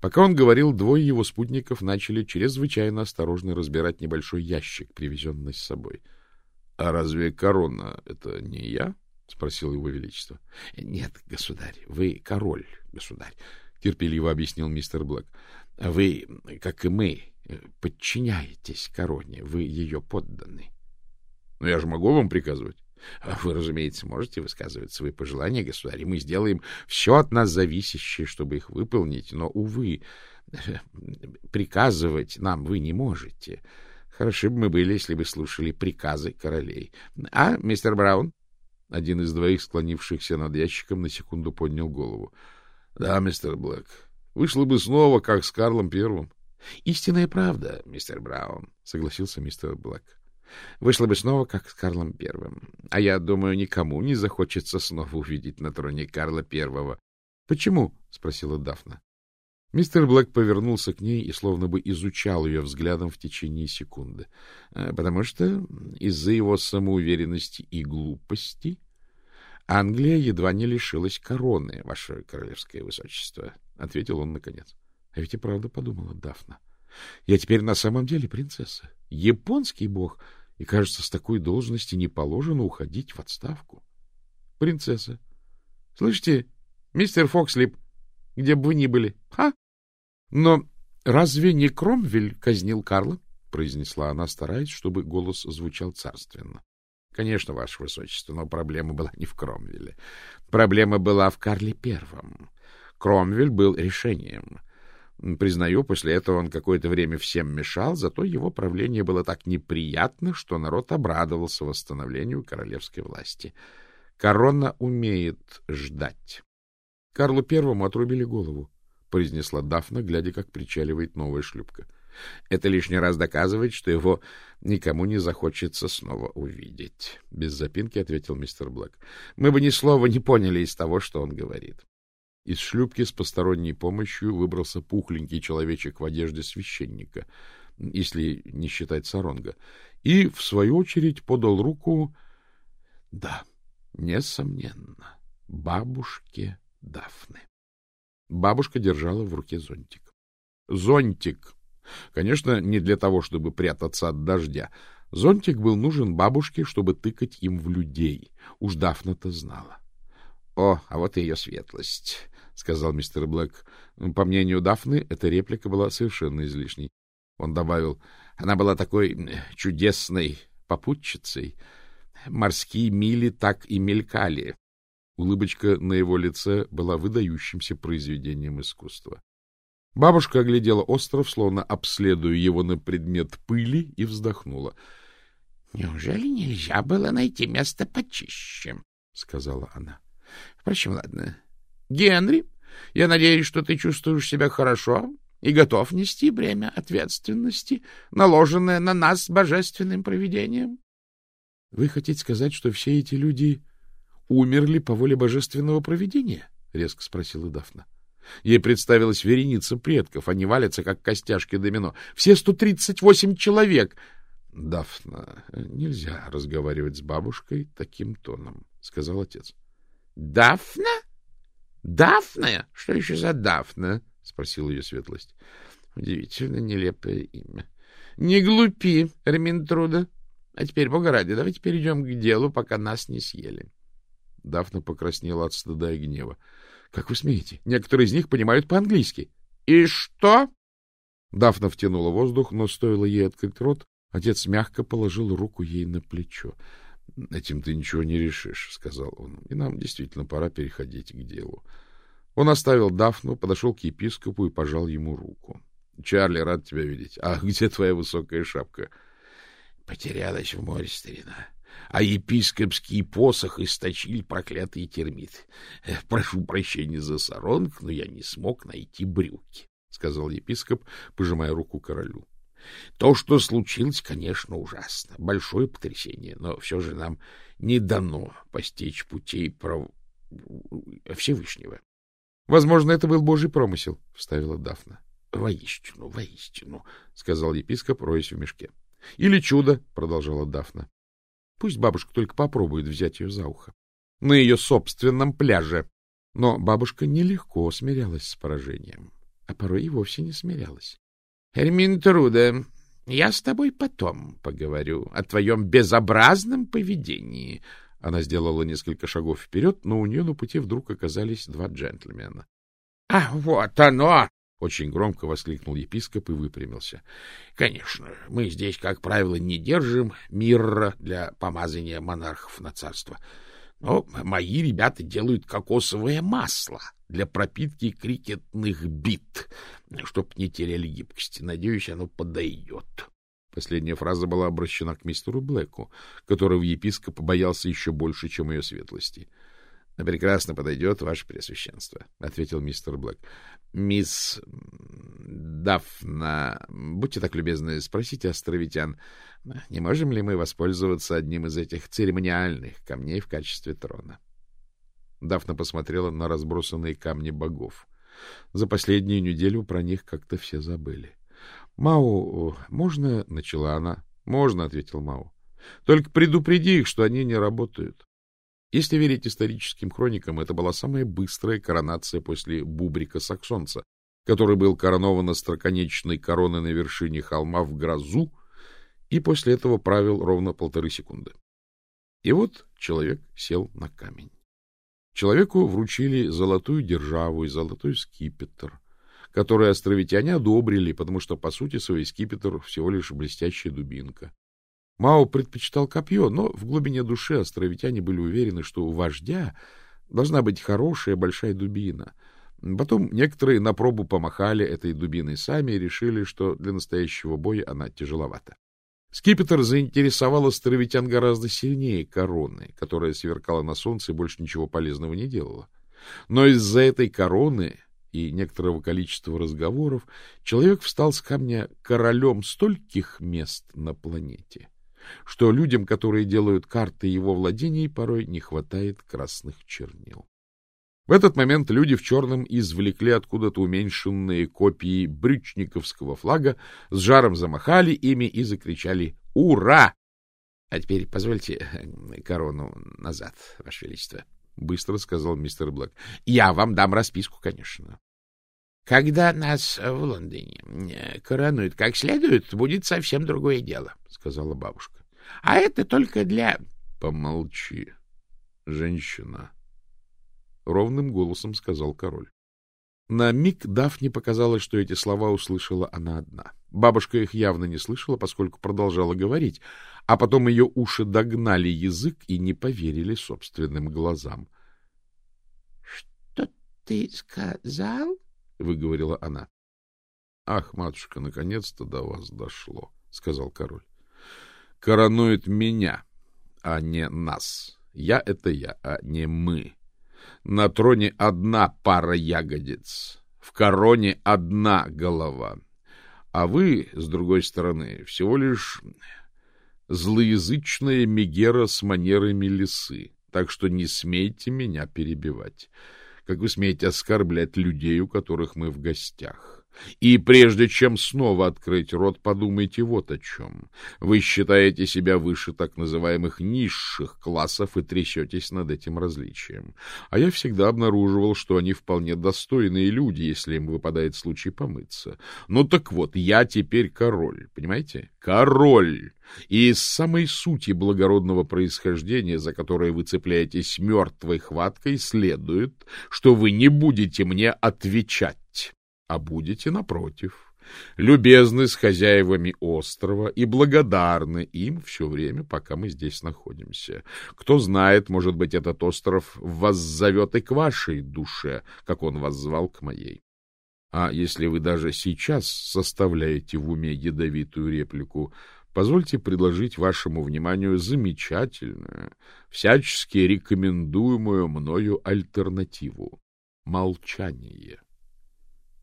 Пока он говорил, двое его спутников начали чрезвычайно осторожно разбирать небольшой ящик, привезенный с собой. — А разве корона — это не я? — спросил его величество. — Нет, государь, вы король, государь. — терпеливо объяснил мистер Блэк. — Вы, как и мы, подчиняетесь короне, вы ее подданы. — Но я же могу вам приказывать. — Вы, разумеется, можете высказывать свои пожелания, государь, и мы сделаем все от нас зависящее, чтобы их выполнить, но, увы, *laughs* приказывать нам вы не можете. Хороши бы мы были, если бы слушали приказы королей. А, мистер Браун? Один из двоих, склонившихся над ящиком, на секунду поднял голову. —— Да, мистер Блэк. Вышло бы снова, как с Карлом Первым. — Истинная правда, мистер Браун, — согласился мистер Блэк. — Вышло бы снова, как с Карлом Первым. А я думаю, никому не захочется снова увидеть на троне Карла Первого. — Почему? — спросила Дафна. Мистер Блэк повернулся к ней и словно бы изучал ее взглядом в течение секунды. «Э, — Потому что из-за его самоуверенности и глупости Англия едва не лишилась короны, ваше королевское высочество, — ответил он наконец. А ведь и правда подумала Дафна. Я теперь на самом деле принцесса, японский бог, и, кажется, с такой должности не положено уходить в отставку. Принцесса. Слышите, мистер Фокслип, где бы вы ни были, ха? Но разве не Кромвель казнил Карла? — произнесла она, стараясь, чтобы голос звучал царственно. Конечно, Ваше Высочество, но проблема была не в Кромвеле. Проблема была в Карле Первом. Кромвель был решением. Признаю, после этого он какое-то время всем мешал, зато его правление было так неприятно, что народ обрадовался восстановлению королевской власти. Корона умеет ждать. Карлу Первому отрубили голову, — произнесла Дафна, глядя, как причаливает новая шлюпка. Это лишний раз доказывает, что его никому не захочется снова увидеть. Без запинки ответил мистер Блэк. Мы бы ни слова не поняли из того, что он говорит. Из шлюпки с посторонней помощью выбрался пухленький человечек в одежде священника, если не считать саронга, и, в свою очередь, подал руку... Да, несомненно, бабушке Дафны. Бабушка держала в руке зонтик. Зонтик Конечно, не для того, чтобы прятаться от дождя, Зонтик был нужен бабушке, чтобы тыкать им в людей. Уж Дафна-то знала. — О, а вот и ее светлость, — сказал мистер Блэк. По мнению Дафны, эта реплика была совершенно излишней. Он добавил, она была такой чудесной попутчицей. Морские мили так и мелькали. Улыбочка на его лице была выдающимся произведением искусства. Бабушка оглядела остров, словно обследуя его на предмет пыли, и вздохнула. — Неужели нельзя было найти место почище? — сказала она. — Впрочем, ладно. Генри, я надеюсь, что ты чувствуешь себя хорошо и готов нести бремя ответственности, наложенное на нас божественным провидением. — Вы хотите сказать, что все эти люди умерли по воле божественного провидения? — резко спросила Дафна. Ей представилась вереница предков, они валятся, как костяшки домино. Все сто тридцать восемь человек! — Дафна, нельзя разговаривать с бабушкой таким тоном, — сказал отец. — Дафна? Дафна? Что еще за Дафна? — спросила ее светлость. — Удивительно нелепое имя. — Не глупи, Реминтруда. А теперь, бога ради, давайте перейдем к делу, пока нас не съели. Дафна покраснела от стыда и гнева. Как вы смеете? Некоторые из них понимают по-английски. — И что? Дафна втянула воздух, но стоило ей открыть рот, отец мягко положил руку ей на плечо. — Этим ты ничего не решишь, — сказал он, — и нам действительно пора переходить к делу. Он оставил Дафну, подошел к епископу и пожал ему руку. — Чарли, рад тебя видеть. А где твоя высокая шапка? — Потерялась в море, старина а епископский посох источили проклятый термит. Прошу прощения за соронг, но я не смог найти брюки, — сказал епископ, пожимая руку королю. То, что случилось, конечно, ужасно. Большое потрясение, но все же нам не дано постичь путей прав... Всевышнего. — Возможно, это был божий промысел, — вставила Дафна. — Воистину, воистину, — сказал епископ, роясь в мешке. — Или чудо, — продолжала Дафна. Пусть бабушка только попробует взять ее за ухо. На ее собственном пляже. Но бабушка нелегко смирялась с поражением, а порой и вовсе не смирялась. — Эрминтруда, я с тобой потом поговорю о твоем безобразном поведении. Она сделала несколько шагов вперед, но у нее на пути вдруг оказались два джентльмена. — А вот оно! — очень громко воскликнул епископ и выпрямился. — Конечно, мы здесь, как правило, не держим мира для помазания монархов на царство. Но мои ребята делают кокосовое масло для пропитки крикетных бит, чтоб не теряли гибкости. Надеюсь, оно подойдет. Последняя фраза была обращена к мистеру Блэку, которого епископ боялся еще больше, чем ее светлости. —— Прекрасно подойдет, ваше Преосвященство, — ответил мистер Блэк. — Мисс Дафна, будьте так любезны, спросите островитян, не можем ли мы воспользоваться одним из этих церемониальных камней в качестве трона? Дафна посмотрела на разбросанные камни богов. За последнюю неделю про них как-то все забыли. — Мау, можно? — начала она. — Можно, — ответил Мау. — Только предупреди их, что они не работают. Если верить историческим хроникам, это была самая быстрая коронация после Бубрика Саксонца, который был коронован остроконечной короной на вершине холма в грозу и после этого правил ровно полторы секунды. И вот человек сел на камень. Человеку вручили золотую державу и золотой скипетр, который островитяне одобрили, потому что, по сути, свой скипетр всего лишь блестящая дубинка. Мао предпочитал копье, но в глубине души островитяне были уверены, что у вождя должна быть хорошая большая дубина. Потом некоторые на пробу помахали этой дубиной сами и решили, что для настоящего боя она тяжеловата. Скипетр заинтересовал островитян гораздо сильнее короны, которая сверкала на солнце и больше ничего полезного не делала. Но из-за этой короны и некоторого количества разговоров человек встал с камня королем стольких мест на планете — что людям, которые делают карты его владений, порой не хватает красных чернил. В этот момент люди в черном извлекли откуда-то уменьшенные копии брючниковского флага, с жаром замахали ими и закричали «Ура!» — А теперь позвольте э, корону назад, Ваше Величество, — быстро сказал мистер Блэк. — Я вам дам расписку, конечно. — Когда нас в Лондоне э, коронуют как следует, будет совсем другое дело, — сказал сказала бабушка. — А это только для... — Помолчи, женщина, — ровным голосом сказал король. На миг Дафне показалось, что эти слова услышала она одна. Бабушка их явно не слышала, поскольку продолжала говорить, а потом ее уши догнали язык и не поверили собственным глазам. — Что ты сказал? — выговорила она. — Ах, матушка, наконец-то до вас дошло, — сказал король. — Коронует меня, а не нас. Я — это я, а не мы. На троне одна пара ягодиц, в короне одна голова. А вы, с другой стороны, всего лишь злоязычная мегера с манерами лисы, так что не смейте меня перебивать. Как вы смеете оскорблять людей, у которых мы в гостях? И прежде чем снова открыть рот, подумайте вот о чем. Вы считаете себя выше так называемых низших классов и трясетесь над этим различием. А я всегда обнаруживал, что они вполне достойные люди, если им выпадает случай помыться. Ну так вот, я теперь король, понимаете? Король! И из самой сути благородного происхождения, за которое вы цепляетесь мертвой хваткой, следует, что вы не будете мне отвечать а будете, напротив, любезны с хозяевами острова и благодарны им все время, пока мы здесь находимся. Кто знает, может быть, этот остров вас зовет и к вашей душе, как он вас звал к моей. А если вы даже сейчас составляете в уме ядовитую реплику, позвольте предложить вашему вниманию замечательную, всячески рекомендуемую мною альтернативу — молчание.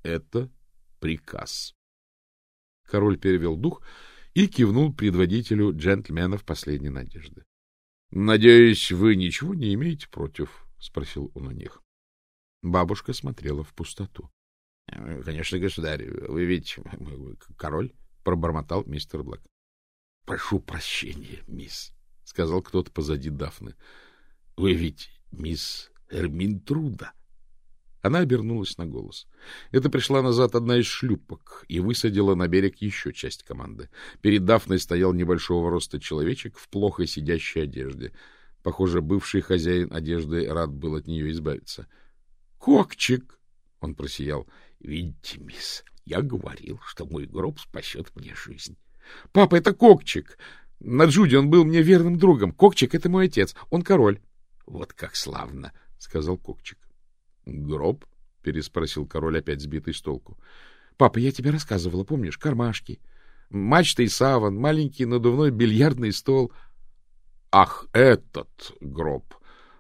Это приказ. Король перевел дух и кивнул предводителю джентльменов последней надежды. — Надеюсь, вы ничего не имеете против? — спросил он у них. Бабушка смотрела в пустоту. — Конечно, государь, вы ведь король, — пробормотал мистер Блэк. — Прошу прощения, мисс, — сказал кто-то позади Дафны. — Вы ведь мисс Эрминтруда. — она обернулась на голос. Это пришла назад одна из шлюпок и высадила на берег еще часть команды. Перед Дафной стоял небольшого роста человечек в плохо сидящей одежде. Похоже, бывший хозяин одежды рад был от нее избавиться. — Кокчик! — он просиял. — Видите, мисс, я говорил, что мой гроб спасет мне жизнь. — Папа, это Кокчик! На Джуди он был мне верным другом. Кокчик — это мой отец. Он король. — Вот как славно! — сказал Кокчик. — Гроб? — переспросил король, опять сбитый с толку. — Папа, я тебе рассказывала, помнишь? Кармашки, мачта и саван, маленький надувной бильярдный стол. — Ах, этот гроб!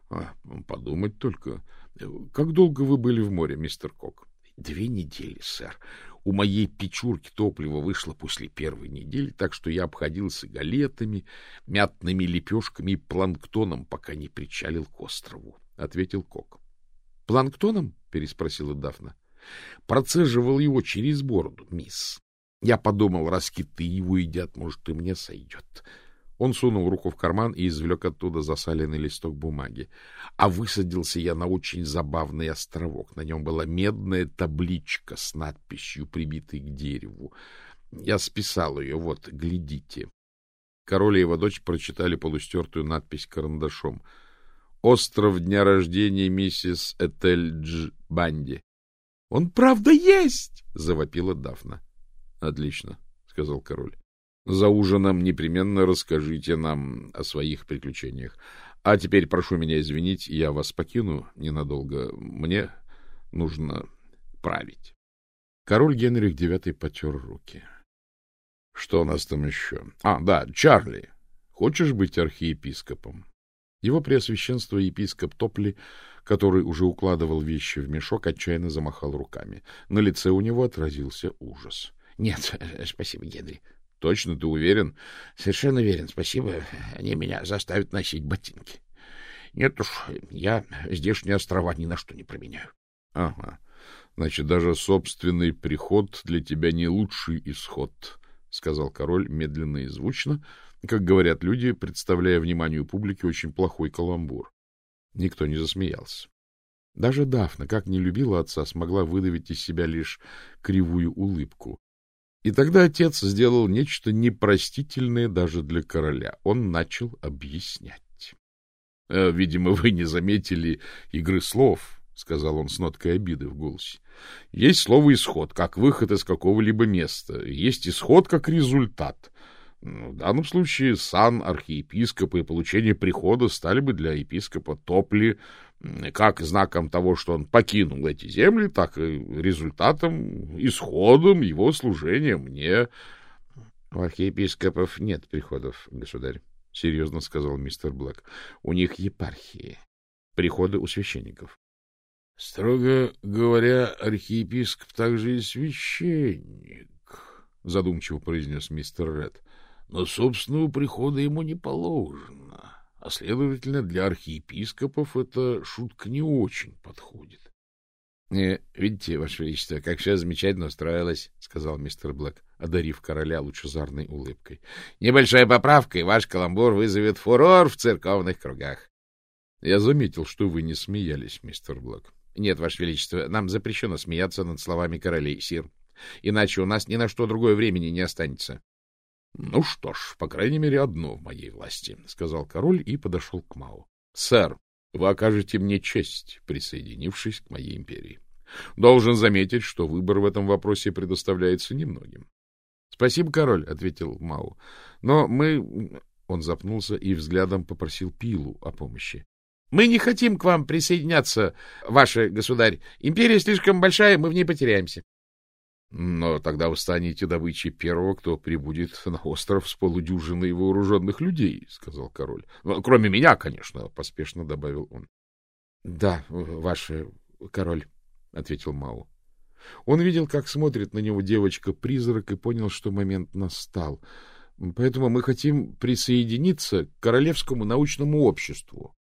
А, подумать только. Как долго вы были в море, мистер Кок? — Две недели, сэр. У моей печурки топливо вышло после первой недели, так что я обходился галетами, мятными лепешками и планктоном, пока не причалил к острову, — ответил Кок. — Планктоном? — переспросила Дафна. — Процеживал его через бороду, мисс. Я подумал, раз киты его едят, может, и мне сойдет. Он сунул руку в карман и извлек оттуда засаленный листок бумаги. А высадился я на очень забавный островок. На нем была медная табличка с надписью, прибитой к дереву. Я списал ее, вот, глядите. Король и его дочь прочитали полустертую надпись карандашом — Остров дня рождения миссис Этельдж Банди. — Он правда есть! — завопила Дафна. — Отлично, — сказал король. — За ужином непременно расскажите нам о своих приключениях. А теперь прошу меня извинить, я вас покину ненадолго. Мне нужно править. Король Генрих IX потер руки. — Что у нас там еще? А, да, Чарли. Хочешь быть архиепископом? Его преосвященство епископ Топли, который уже укладывал вещи в мешок, отчаянно замахал руками. На лице у него отразился ужас. — Нет, спасибо, Генри. — Точно ты уверен? — Совершенно уверен, спасибо. Они меня заставят носить ботинки. Нет уж, я здешние острова ни на что не променяю. — Ага. Значит, даже собственный приход для тебя не лучший исход, — сказал король медленно и звучно, как говорят люди, представляя вниманию публики очень плохой каламбур. Никто не засмеялся. Даже Дафна, как не любила отца, смогла выдавить из себя лишь кривую улыбку. И тогда отец сделал нечто непростительное даже для короля. Он начал объяснять. «Э, — Видимо, вы не заметили игры слов, — сказал он с ноткой обиды в голосе. — Есть слово «исход», как выход из какого-либо места. Есть исход как результат. В данном случае сан архиепископа и получение прихода стали бы для епископа Топли как знаком того, что он покинул эти земли, так и результатом, исходом его служения мне. — У архиепископов нет приходов, государь, — серьезно сказал мистер Блэк. — У них епархии, приходы у священников. — Строго говоря, архиепископ также и священник, — задумчиво произнес мистер Ред. — Но собственного прихода ему не положено а, следовательно, для архиепископов эта шутка не очень подходит. «Э, — Видите, Ваше Величество, как все замечательно устроилось, — сказал мистер Блэк, одарив короля лучезарной улыбкой. — Небольшая поправка, и ваш каламбур вызовет фурор в церковных кругах. — Я заметил, что вы не смеялись, мистер Блэк. — Нет, Ваше Величество, нам запрещено смеяться над словами королей, сир. Иначе у нас ни на что другое времени не останется. — Ну что ж, по крайней мере, одно в моей власти, — сказал король и подошел к Мау. — Сэр, вы окажете мне честь, присоединившись к моей империи. Должен заметить, что выбор в этом вопросе предоставляется немногим. — Спасибо, король, — ответил Мау. — Но мы... Он запнулся и взглядом попросил Пилу о помощи. — Мы не хотим к вам присоединяться, ваше государь. Империя слишком большая, мы в ней потеряемся. Но тогда вы станете добычей первого, кто прибудет на остров с полудюжиной вооруженных людей, — сказал король. Ну, — Кроме меня, конечно, — поспешно добавил он. — Да, ваш король, — ответил Мау. Он видел, как смотрит на него девочка-призрак, и понял, что момент настал. Поэтому мы хотим присоединиться к Королевскому научному обществу. —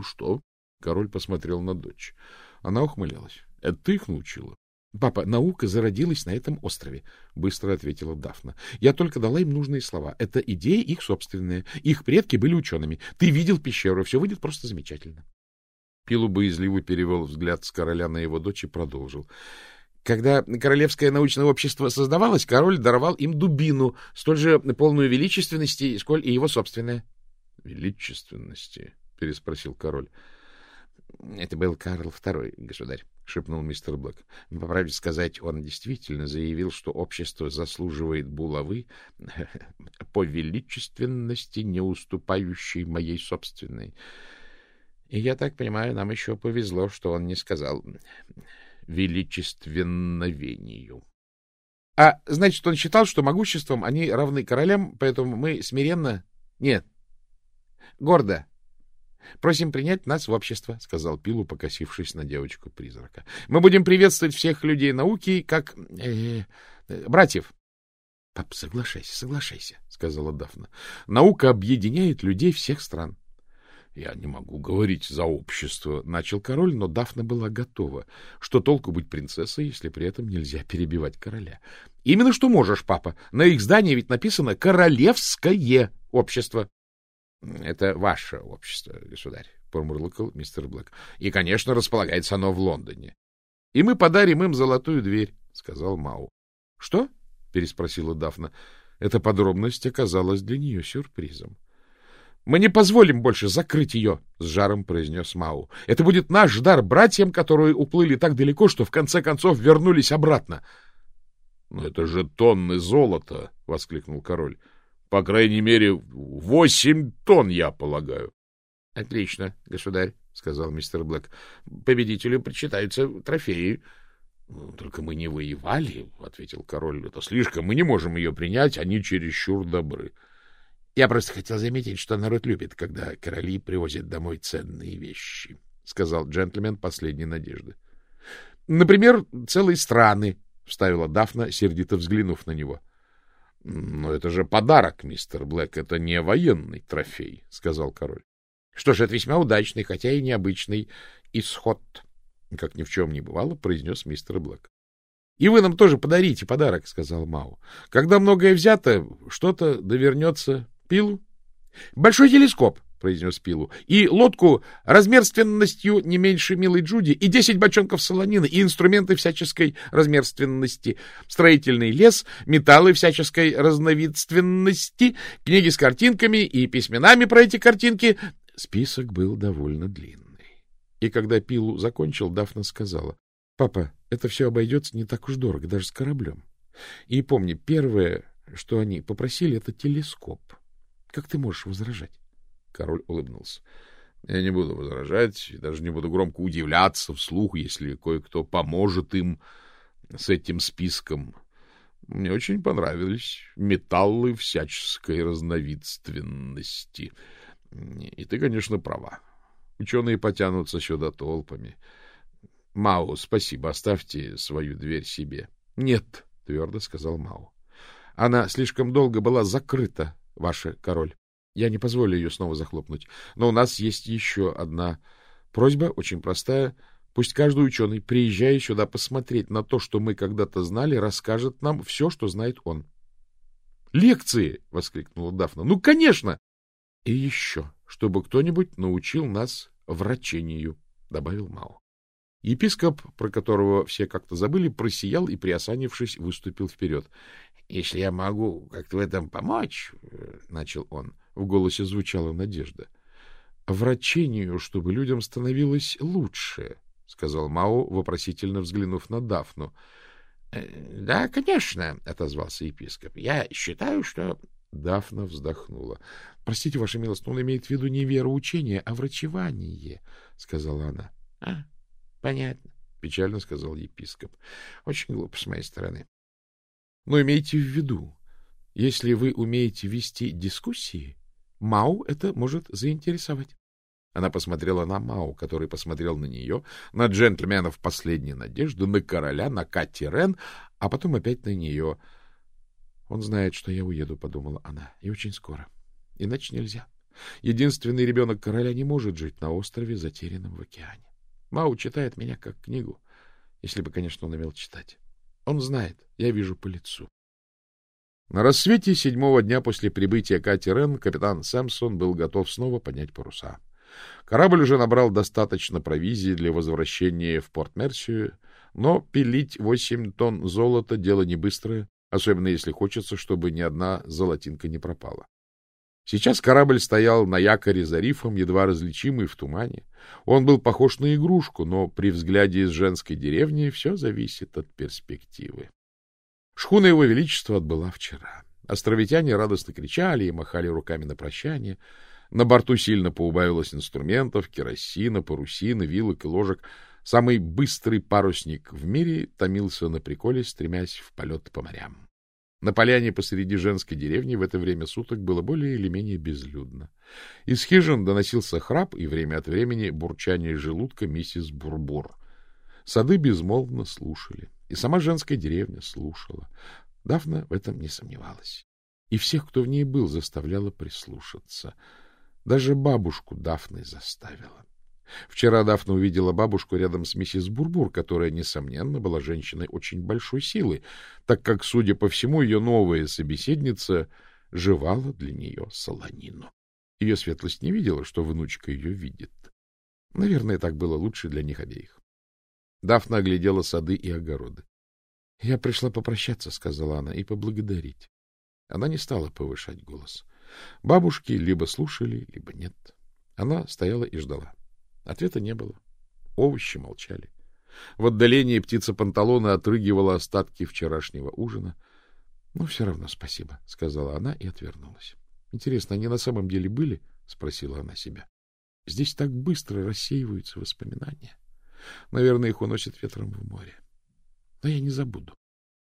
Что? — король посмотрел на дочь. Она ухмылялась. — Это ты их научила? — Папа, наука зародилась на этом острове, — быстро ответила Дафна. — Я только дала им нужные слова. Это идея их собственная. Их предки были учеными. Ты видел пещеру. Все выйдет просто замечательно. Пилу боязливо перевел взгляд с короля на его дочь и продолжил. Когда Королевское научное общество создавалось, король даровал им дубину, столь же полную величественности, сколь и его собственная. — Величественности? — переспросил король. — Это был Карл II, государь. — шепнул мистер Блэк. — По правде сказать, он действительно заявил, что общество заслуживает булавы *laughs* по величественности, не уступающей моей собственной. И я так понимаю, нам еще повезло, что он не сказал величественновению. — А, значит, он считал, что могуществом они равны королям, поэтому мы смиренно... Нет, гордо Просим принять нас в общество, — сказал Пилу, покосившись на девочку-призрака. — Мы будем приветствовать всех людей науки как э, э, братьев. — Пап, соглашайся, соглашайся, — сказала Дафна. — Наука объединяет людей всех стран. — Я не могу говорить за общество, — начал король, но Дафна была готова. Что толку быть принцессой, если при этом нельзя перебивать короля? — Именно что можешь, папа. На их здании ведь написано «Королевское общество». — Это ваше общество, государь, — промурлыкал мистер Блэк. — И, конечно, располагается оно в Лондоне. — И мы подарим им золотую дверь, — сказал Мау. — Что? — переспросила Дафна. Эта подробность оказалась для нее сюрпризом. — Мы не позволим больше закрыть ее, — с жаром произнес Мау. — Это будет наш дар братьям, которые уплыли так далеко, что в конце концов вернулись обратно. — Но это же тонны золота! — воскликнул король. По крайней мере, восемь тонн, я полагаю. — Отлично, государь, — сказал мистер Блэк. — Победителю причитаются трофеи. Ну, — Только мы не воевали, — ответил король. — Это слишком, мы не можем ее принять, они чересчур добры. — Я просто хотел заметить, что народ любит, когда короли привозят домой ценные вещи, — сказал джентльмен последней надежды. — Например, целые страны, — вставила Дафна, сердито взглянув на него. — но это же подарок, мистер Блэк, это не военный трофей, — сказал король. — Что ж, это весьма удачный, хотя и необычный исход, — как ни в чем не бывало, — произнес мистер Блэк. — И вы нам тоже подарите подарок, — сказал Мау. — Когда многое взято, что-то довернется пилу. — Большой телескоп, — произнес Пилу, — и лодку размерственностью не меньше милой Джуди, и десять бочонков солонины, и инструменты всяческой размерственности, строительный лес, металлы всяческой разновидственности, книги с картинками и письменами про эти картинки. Список был довольно длинный. И когда Пилу закончил, Дафна сказала, — Папа, это все обойдется не так уж дорого, даже с кораблем. И помни, первое, что они попросили, — это телескоп. Как ты можешь возражать? Король улыбнулся. — Я не буду возражать и даже не буду громко удивляться вслух, если кое-кто поможет им с этим списком. Мне очень понравились металлы всяческой разновидственности. И ты, конечно, права. Ученые потянутся сюда толпами. Мао, спасибо, оставьте свою дверь себе. — Нет, — твердо сказал Мао. — Она слишком долго была закрыта, ваше король. Я не позволю ее снова захлопнуть. Но у нас есть еще одна просьба, очень простая. Пусть каждый ученый, приезжая сюда посмотреть на то, что мы когда-то знали, расскажет нам все, что знает он. — Лекции! — воскликнула Дафна. — Ну, конечно! — И еще, чтобы кто-нибудь научил нас врачению, — добавил Мао. Епископ, про которого все как-то забыли, просиял и, приосанившись, выступил вперед. — Если я могу как-то в этом помочь, — начал он, в голосе звучала надежда. — Врачению, чтобы людям становилось лучше, — сказал Мао, вопросительно взглянув на Дафну. «Э, — Да, конечно, — отозвался епископ. — Я считаю, что... Дафна вздохнула. — Простите, Ваша милость, он имеет в виду не вероучение, а врачевание, — сказала она. — А, понятно, — печально сказал епископ. — Очень глупо с моей стороны. — Но имейте в виду, если вы умеете вести дискуссии, Мау это может заинтересовать. Она посмотрела на Мау, который посмотрел на нее, на джентльменов последней надежды, на короля, на Катти Рен, а потом опять на нее. Он знает, что я уеду, — подумала она, — и очень скоро. Иначе нельзя. Единственный ребенок короля не может жить на острове, затерянном в океане. Мау читает меня как книгу, если бы, конечно, он умел читать. Он знает, я вижу по лицу. На рассвете седьмого дня после прибытия Кати Рен капитан Сэмпсон был готов снова поднять паруса. Корабль уже набрал достаточно провизии для возвращения в Порт-Мерсию, но пилить восемь тонн золота — дело не быстрое, особенно если хочется, чтобы ни одна золотинка не пропала. Сейчас корабль стоял на якоре за рифом, едва различимый в тумане. Он был похож на игрушку, но при взгляде из женской деревни все зависит от перспективы. Шхуна его величества отбыла вчера. Островитяне радостно кричали и махали руками на прощание. На борту сильно поубавилось инструментов, керосина, парусины, вилок и ложек. Самый быстрый парусник в мире томился на приколе, стремясь в полет по морям. На поляне посреди женской деревни в это время суток было более или менее безлюдно. Из хижин доносился храп и время от времени бурчание желудка миссис Бурбур. Сады безмолвно слушали. И сама женская деревня слушала. Дафна в этом не сомневалась. И всех, кто в ней был, заставляла прислушаться. Даже бабушку Дафны заставила. Вчера Дафна увидела бабушку рядом с миссис Бурбур, которая, несомненно, была женщиной очень большой силы, так как, судя по всему, ее новая собеседница жевала для нее солонину. Ее светлость не видела, что внучка ее видит. Наверное, так было лучше для них обеих. Дафна оглядела сады и огороды. — Я пришла попрощаться, — сказала она, — и поблагодарить. Она не стала повышать голос. Бабушки либо слушали, либо нет. Она стояла и ждала. Ответа не было. Овощи молчали. В отдалении птица панталона отрыгивала остатки вчерашнего ужина. — Ну, все равно спасибо, — сказала она и отвернулась. — Интересно, они на самом деле были? — спросила она себя. — Здесь так быстро рассеиваются воспоминания. Наверное, их уносит ветром в море. Но я не забуду.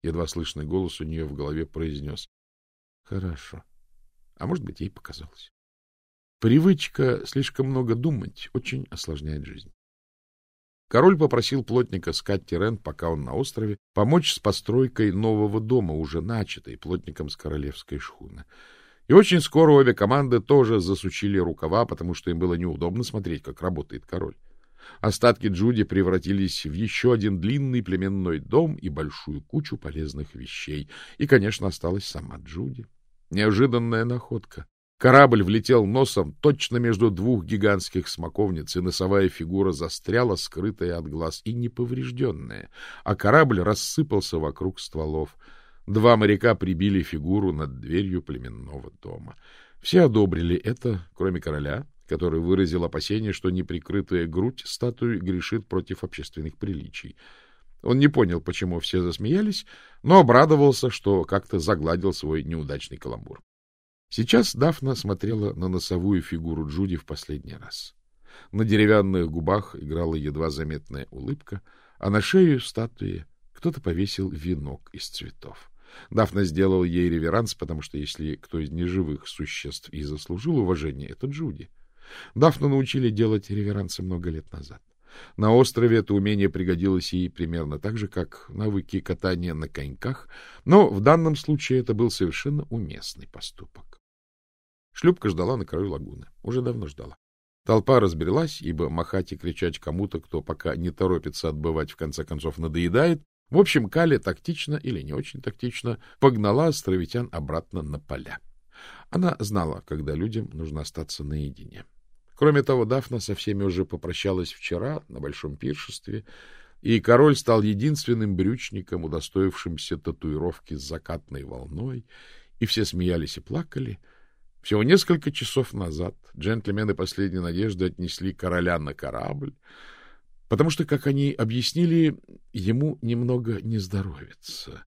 Едва слышный голос у нее в голове произнес. Хорошо. А может быть, ей показалось. Привычка слишком много думать очень осложняет жизнь. Король попросил плотника Скать Тирен, пока он на острове, помочь с постройкой нового дома, уже начатой плотником с королевской шхуны. И очень скоро обе команды тоже засучили рукава, потому что им было неудобно смотреть, как работает король. Остатки Джуди превратились в еще один длинный племенной дом и большую кучу полезных вещей. И, конечно, осталась сама Джуди. Неожиданная находка. Корабль влетел носом точно между двух гигантских смоковниц, и носовая фигура застряла, скрытая от глаз и неповрежденная, а корабль рассыпался вокруг стволов. Два моряка прибили фигуру над дверью племенного дома. Все одобрили это, кроме короля, который выразил опасение, что неприкрытая грудь статуи грешит против общественных приличий. Он не понял, почему все засмеялись, но обрадовался, что как-то загладил свой неудачный каламбур. Сейчас Дафна смотрела на носовую фигуру Джуди в последний раз. На деревянных губах играла едва заметная улыбка, а на шею статуи кто-то повесил венок из цветов. Дафна сделала ей реверанс, потому что если кто из неживых существ и заслужил уважение, это Джуди. Дафну научили делать реверансы много лет назад. На острове это умение пригодилось ей примерно так же, как навыки катания на коньках, но в данном случае это был совершенно уместный поступок. Шлюпка ждала на краю лагуны. Уже давно ждала. Толпа разбрелась, ибо махать и кричать кому-то, кто пока не торопится отбывать, в конце концов надоедает. В общем, Кали тактично или не очень тактично погнала островитян обратно на поля. Она знала, когда людям нужно остаться наедине. Кроме того, Дафна со всеми уже попрощалась вчера на большом пиршестве, и король стал единственным брючником, удостоившимся татуировки с закатной волной, и все смеялись и плакали. Всего несколько часов назад джентльмены последней надежды отнесли короля на корабль, потому что, как они объяснили, ему немного не здоровится.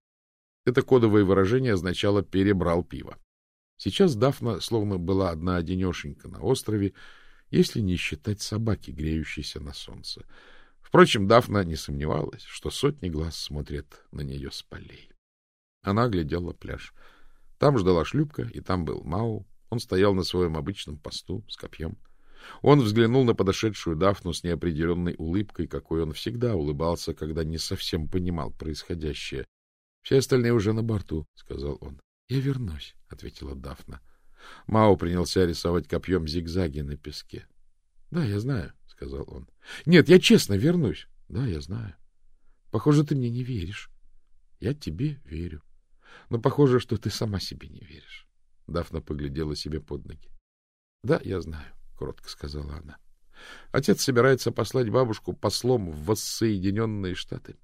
Это кодовое выражение означало «перебрал пиво». Сейчас Дафна словно была одна одинешенька на острове, если не считать собаки, греющейся на солнце. Впрочем, Дафна не сомневалась, что сотни глаз смотрят на нее с полей. Она глядела пляж. Там ждала шлюпка, и там был Мау. Он стоял на своем обычном посту с копьем. Он взглянул на подошедшую Дафну с неопределенной улыбкой, какой он всегда улыбался, когда не совсем понимал происходящее. — Все остальные уже на борту, — сказал он. — Я вернусь, — ответила Дафна. Мао принялся рисовать копьем зигзаги на песке. — Да, я знаю, — сказал он. — Нет, я честно вернусь. — Да, я знаю. Похоже, ты мне не веришь. Я тебе верю. Но похоже, что ты сама себе не веришь. Дафна поглядела себе под ноги. — Да, я знаю, — кротко сказала она. Отец собирается послать бабушку послом в Воссоединенные Штаты.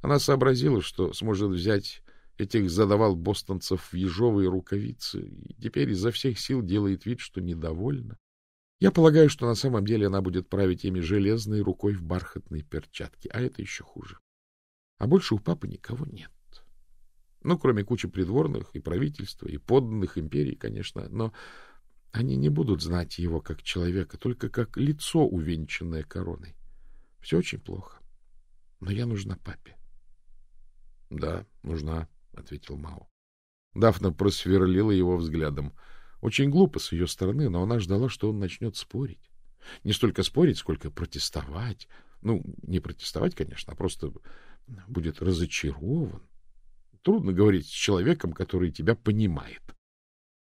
Она сообразила, что сможет взять этих задавал бостонцев в ежовые рукавицы и теперь изо всех сил делает вид, что недовольна. Я полагаю, что на самом деле она будет править ими железной рукой в бархатной перчатке, а это еще хуже. А больше у папы никого нет. Ну, кроме кучи придворных и правительства, и подданных империи, конечно, но они не будут знать его как человека, только как лицо, увенчанное короной. Все очень плохо. Но я нужна папе. Да, нужна, — ответил Мао. Дафна просверлила его взглядом. Очень глупо с ее стороны, но она ждала, что он начнет спорить. Не столько спорить, сколько протестовать. Ну, не протестовать, конечно, а просто будет разочарован. Трудно говорить с человеком, который тебя понимает.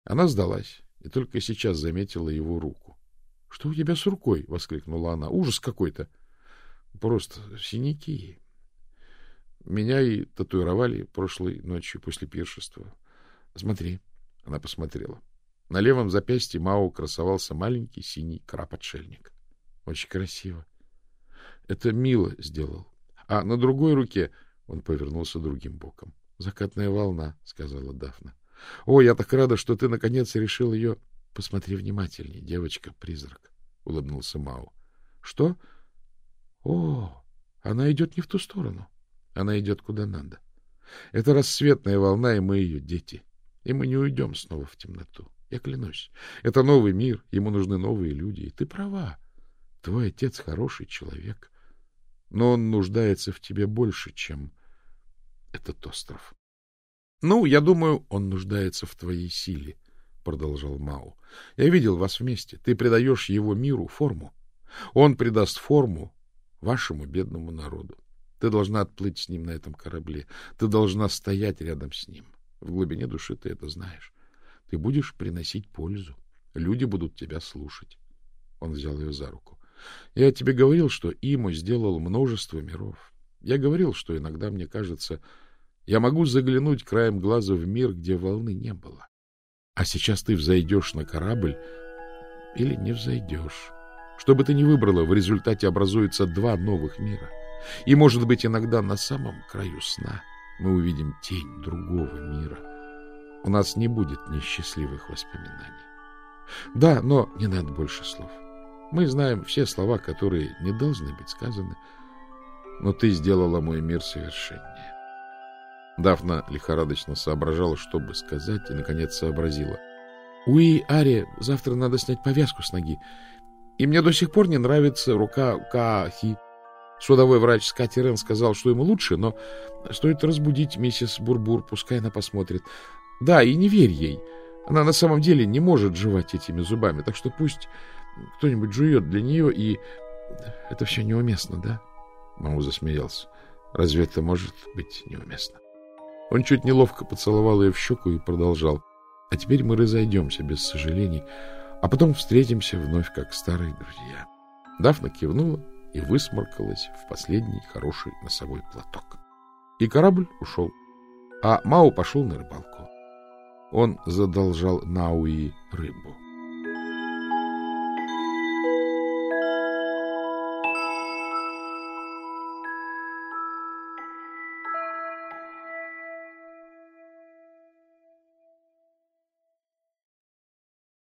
Она сдалась и только сейчас заметила его руку. — Что у тебя с рукой? — воскликнула она. — Ужас какой-то. — Просто синяки. Меня и татуировали прошлой ночью после пиршества. Смотри, она посмотрела. На левом запястье Мао красовался маленький синий краб-отшельник. Очень красиво. Это Мила сделал. А на другой руке он повернулся другим боком. Закатная волна, сказала Дафна. О, я так рада, что ты наконец решил ее... Посмотри внимательнее, девочка-призрак, улыбнулся Мао. Что? О, она идет не в ту сторону. Она идет куда надо. Это рассветная волна, и мы ее дети. И мы не уйдем снова в темноту. Я клянусь. Это новый мир, ему нужны новые люди. И ты права. Твой отец хороший человек. Но он нуждается в тебе больше, чем этот остров. — Ну, я думаю, он нуждается в твоей силе, — продолжал Мау. — Я видел вас вместе. Ты придаешь его миру форму. Он придаст форму вашему бедному народу. Ты должна отплыть с ним на этом корабле. Ты должна стоять рядом с ним. В глубине души ты это знаешь. Ты будешь приносить пользу. Люди будут тебя слушать. Он взял ее за руку. Я тебе говорил, что Иму сделал множество миров. Я говорил, что иногда мне кажется, я могу заглянуть краем глаза в мир, где волны не было. А сейчас ты взойдешь на корабль или не взойдешь. Что бы ты ни выбрала, в результате образуется два новых мира. И, может быть, иногда на самом краю сна мы увидим тень другого мира. У нас не будет несчастливых воспоминаний. Да, но не надо больше слов. Мы знаем все слова, которые не должны быть сказаны, но ты сделала мой мир совершеннее. Дафна лихорадочно соображала, что бы сказать, и, наконец, сообразила. — Уи, Ари, завтра надо снять повязку с ноги. И мне до сих пор не нравится рука Каахи. Судовой врач Скати сказал, что ему лучше, но стоит разбудить миссис Бурбур, пускай она посмотрит. Да, и не верь ей. Она на самом деле не может жевать этими зубами, так что пусть кто-нибудь жует для нее, и это все неуместно, да? Маму засмеялся. Разве это может быть неуместно? Он чуть неловко поцеловал ее в щеку и продолжал. А теперь мы разойдемся без сожалений, а потом встретимся вновь как старые друзья. Дафна кивнула и высморкалась в последний хороший носовой платок. И корабль ушел, а Мау пошел на рыбалку. Он задолжал Науи рыбу.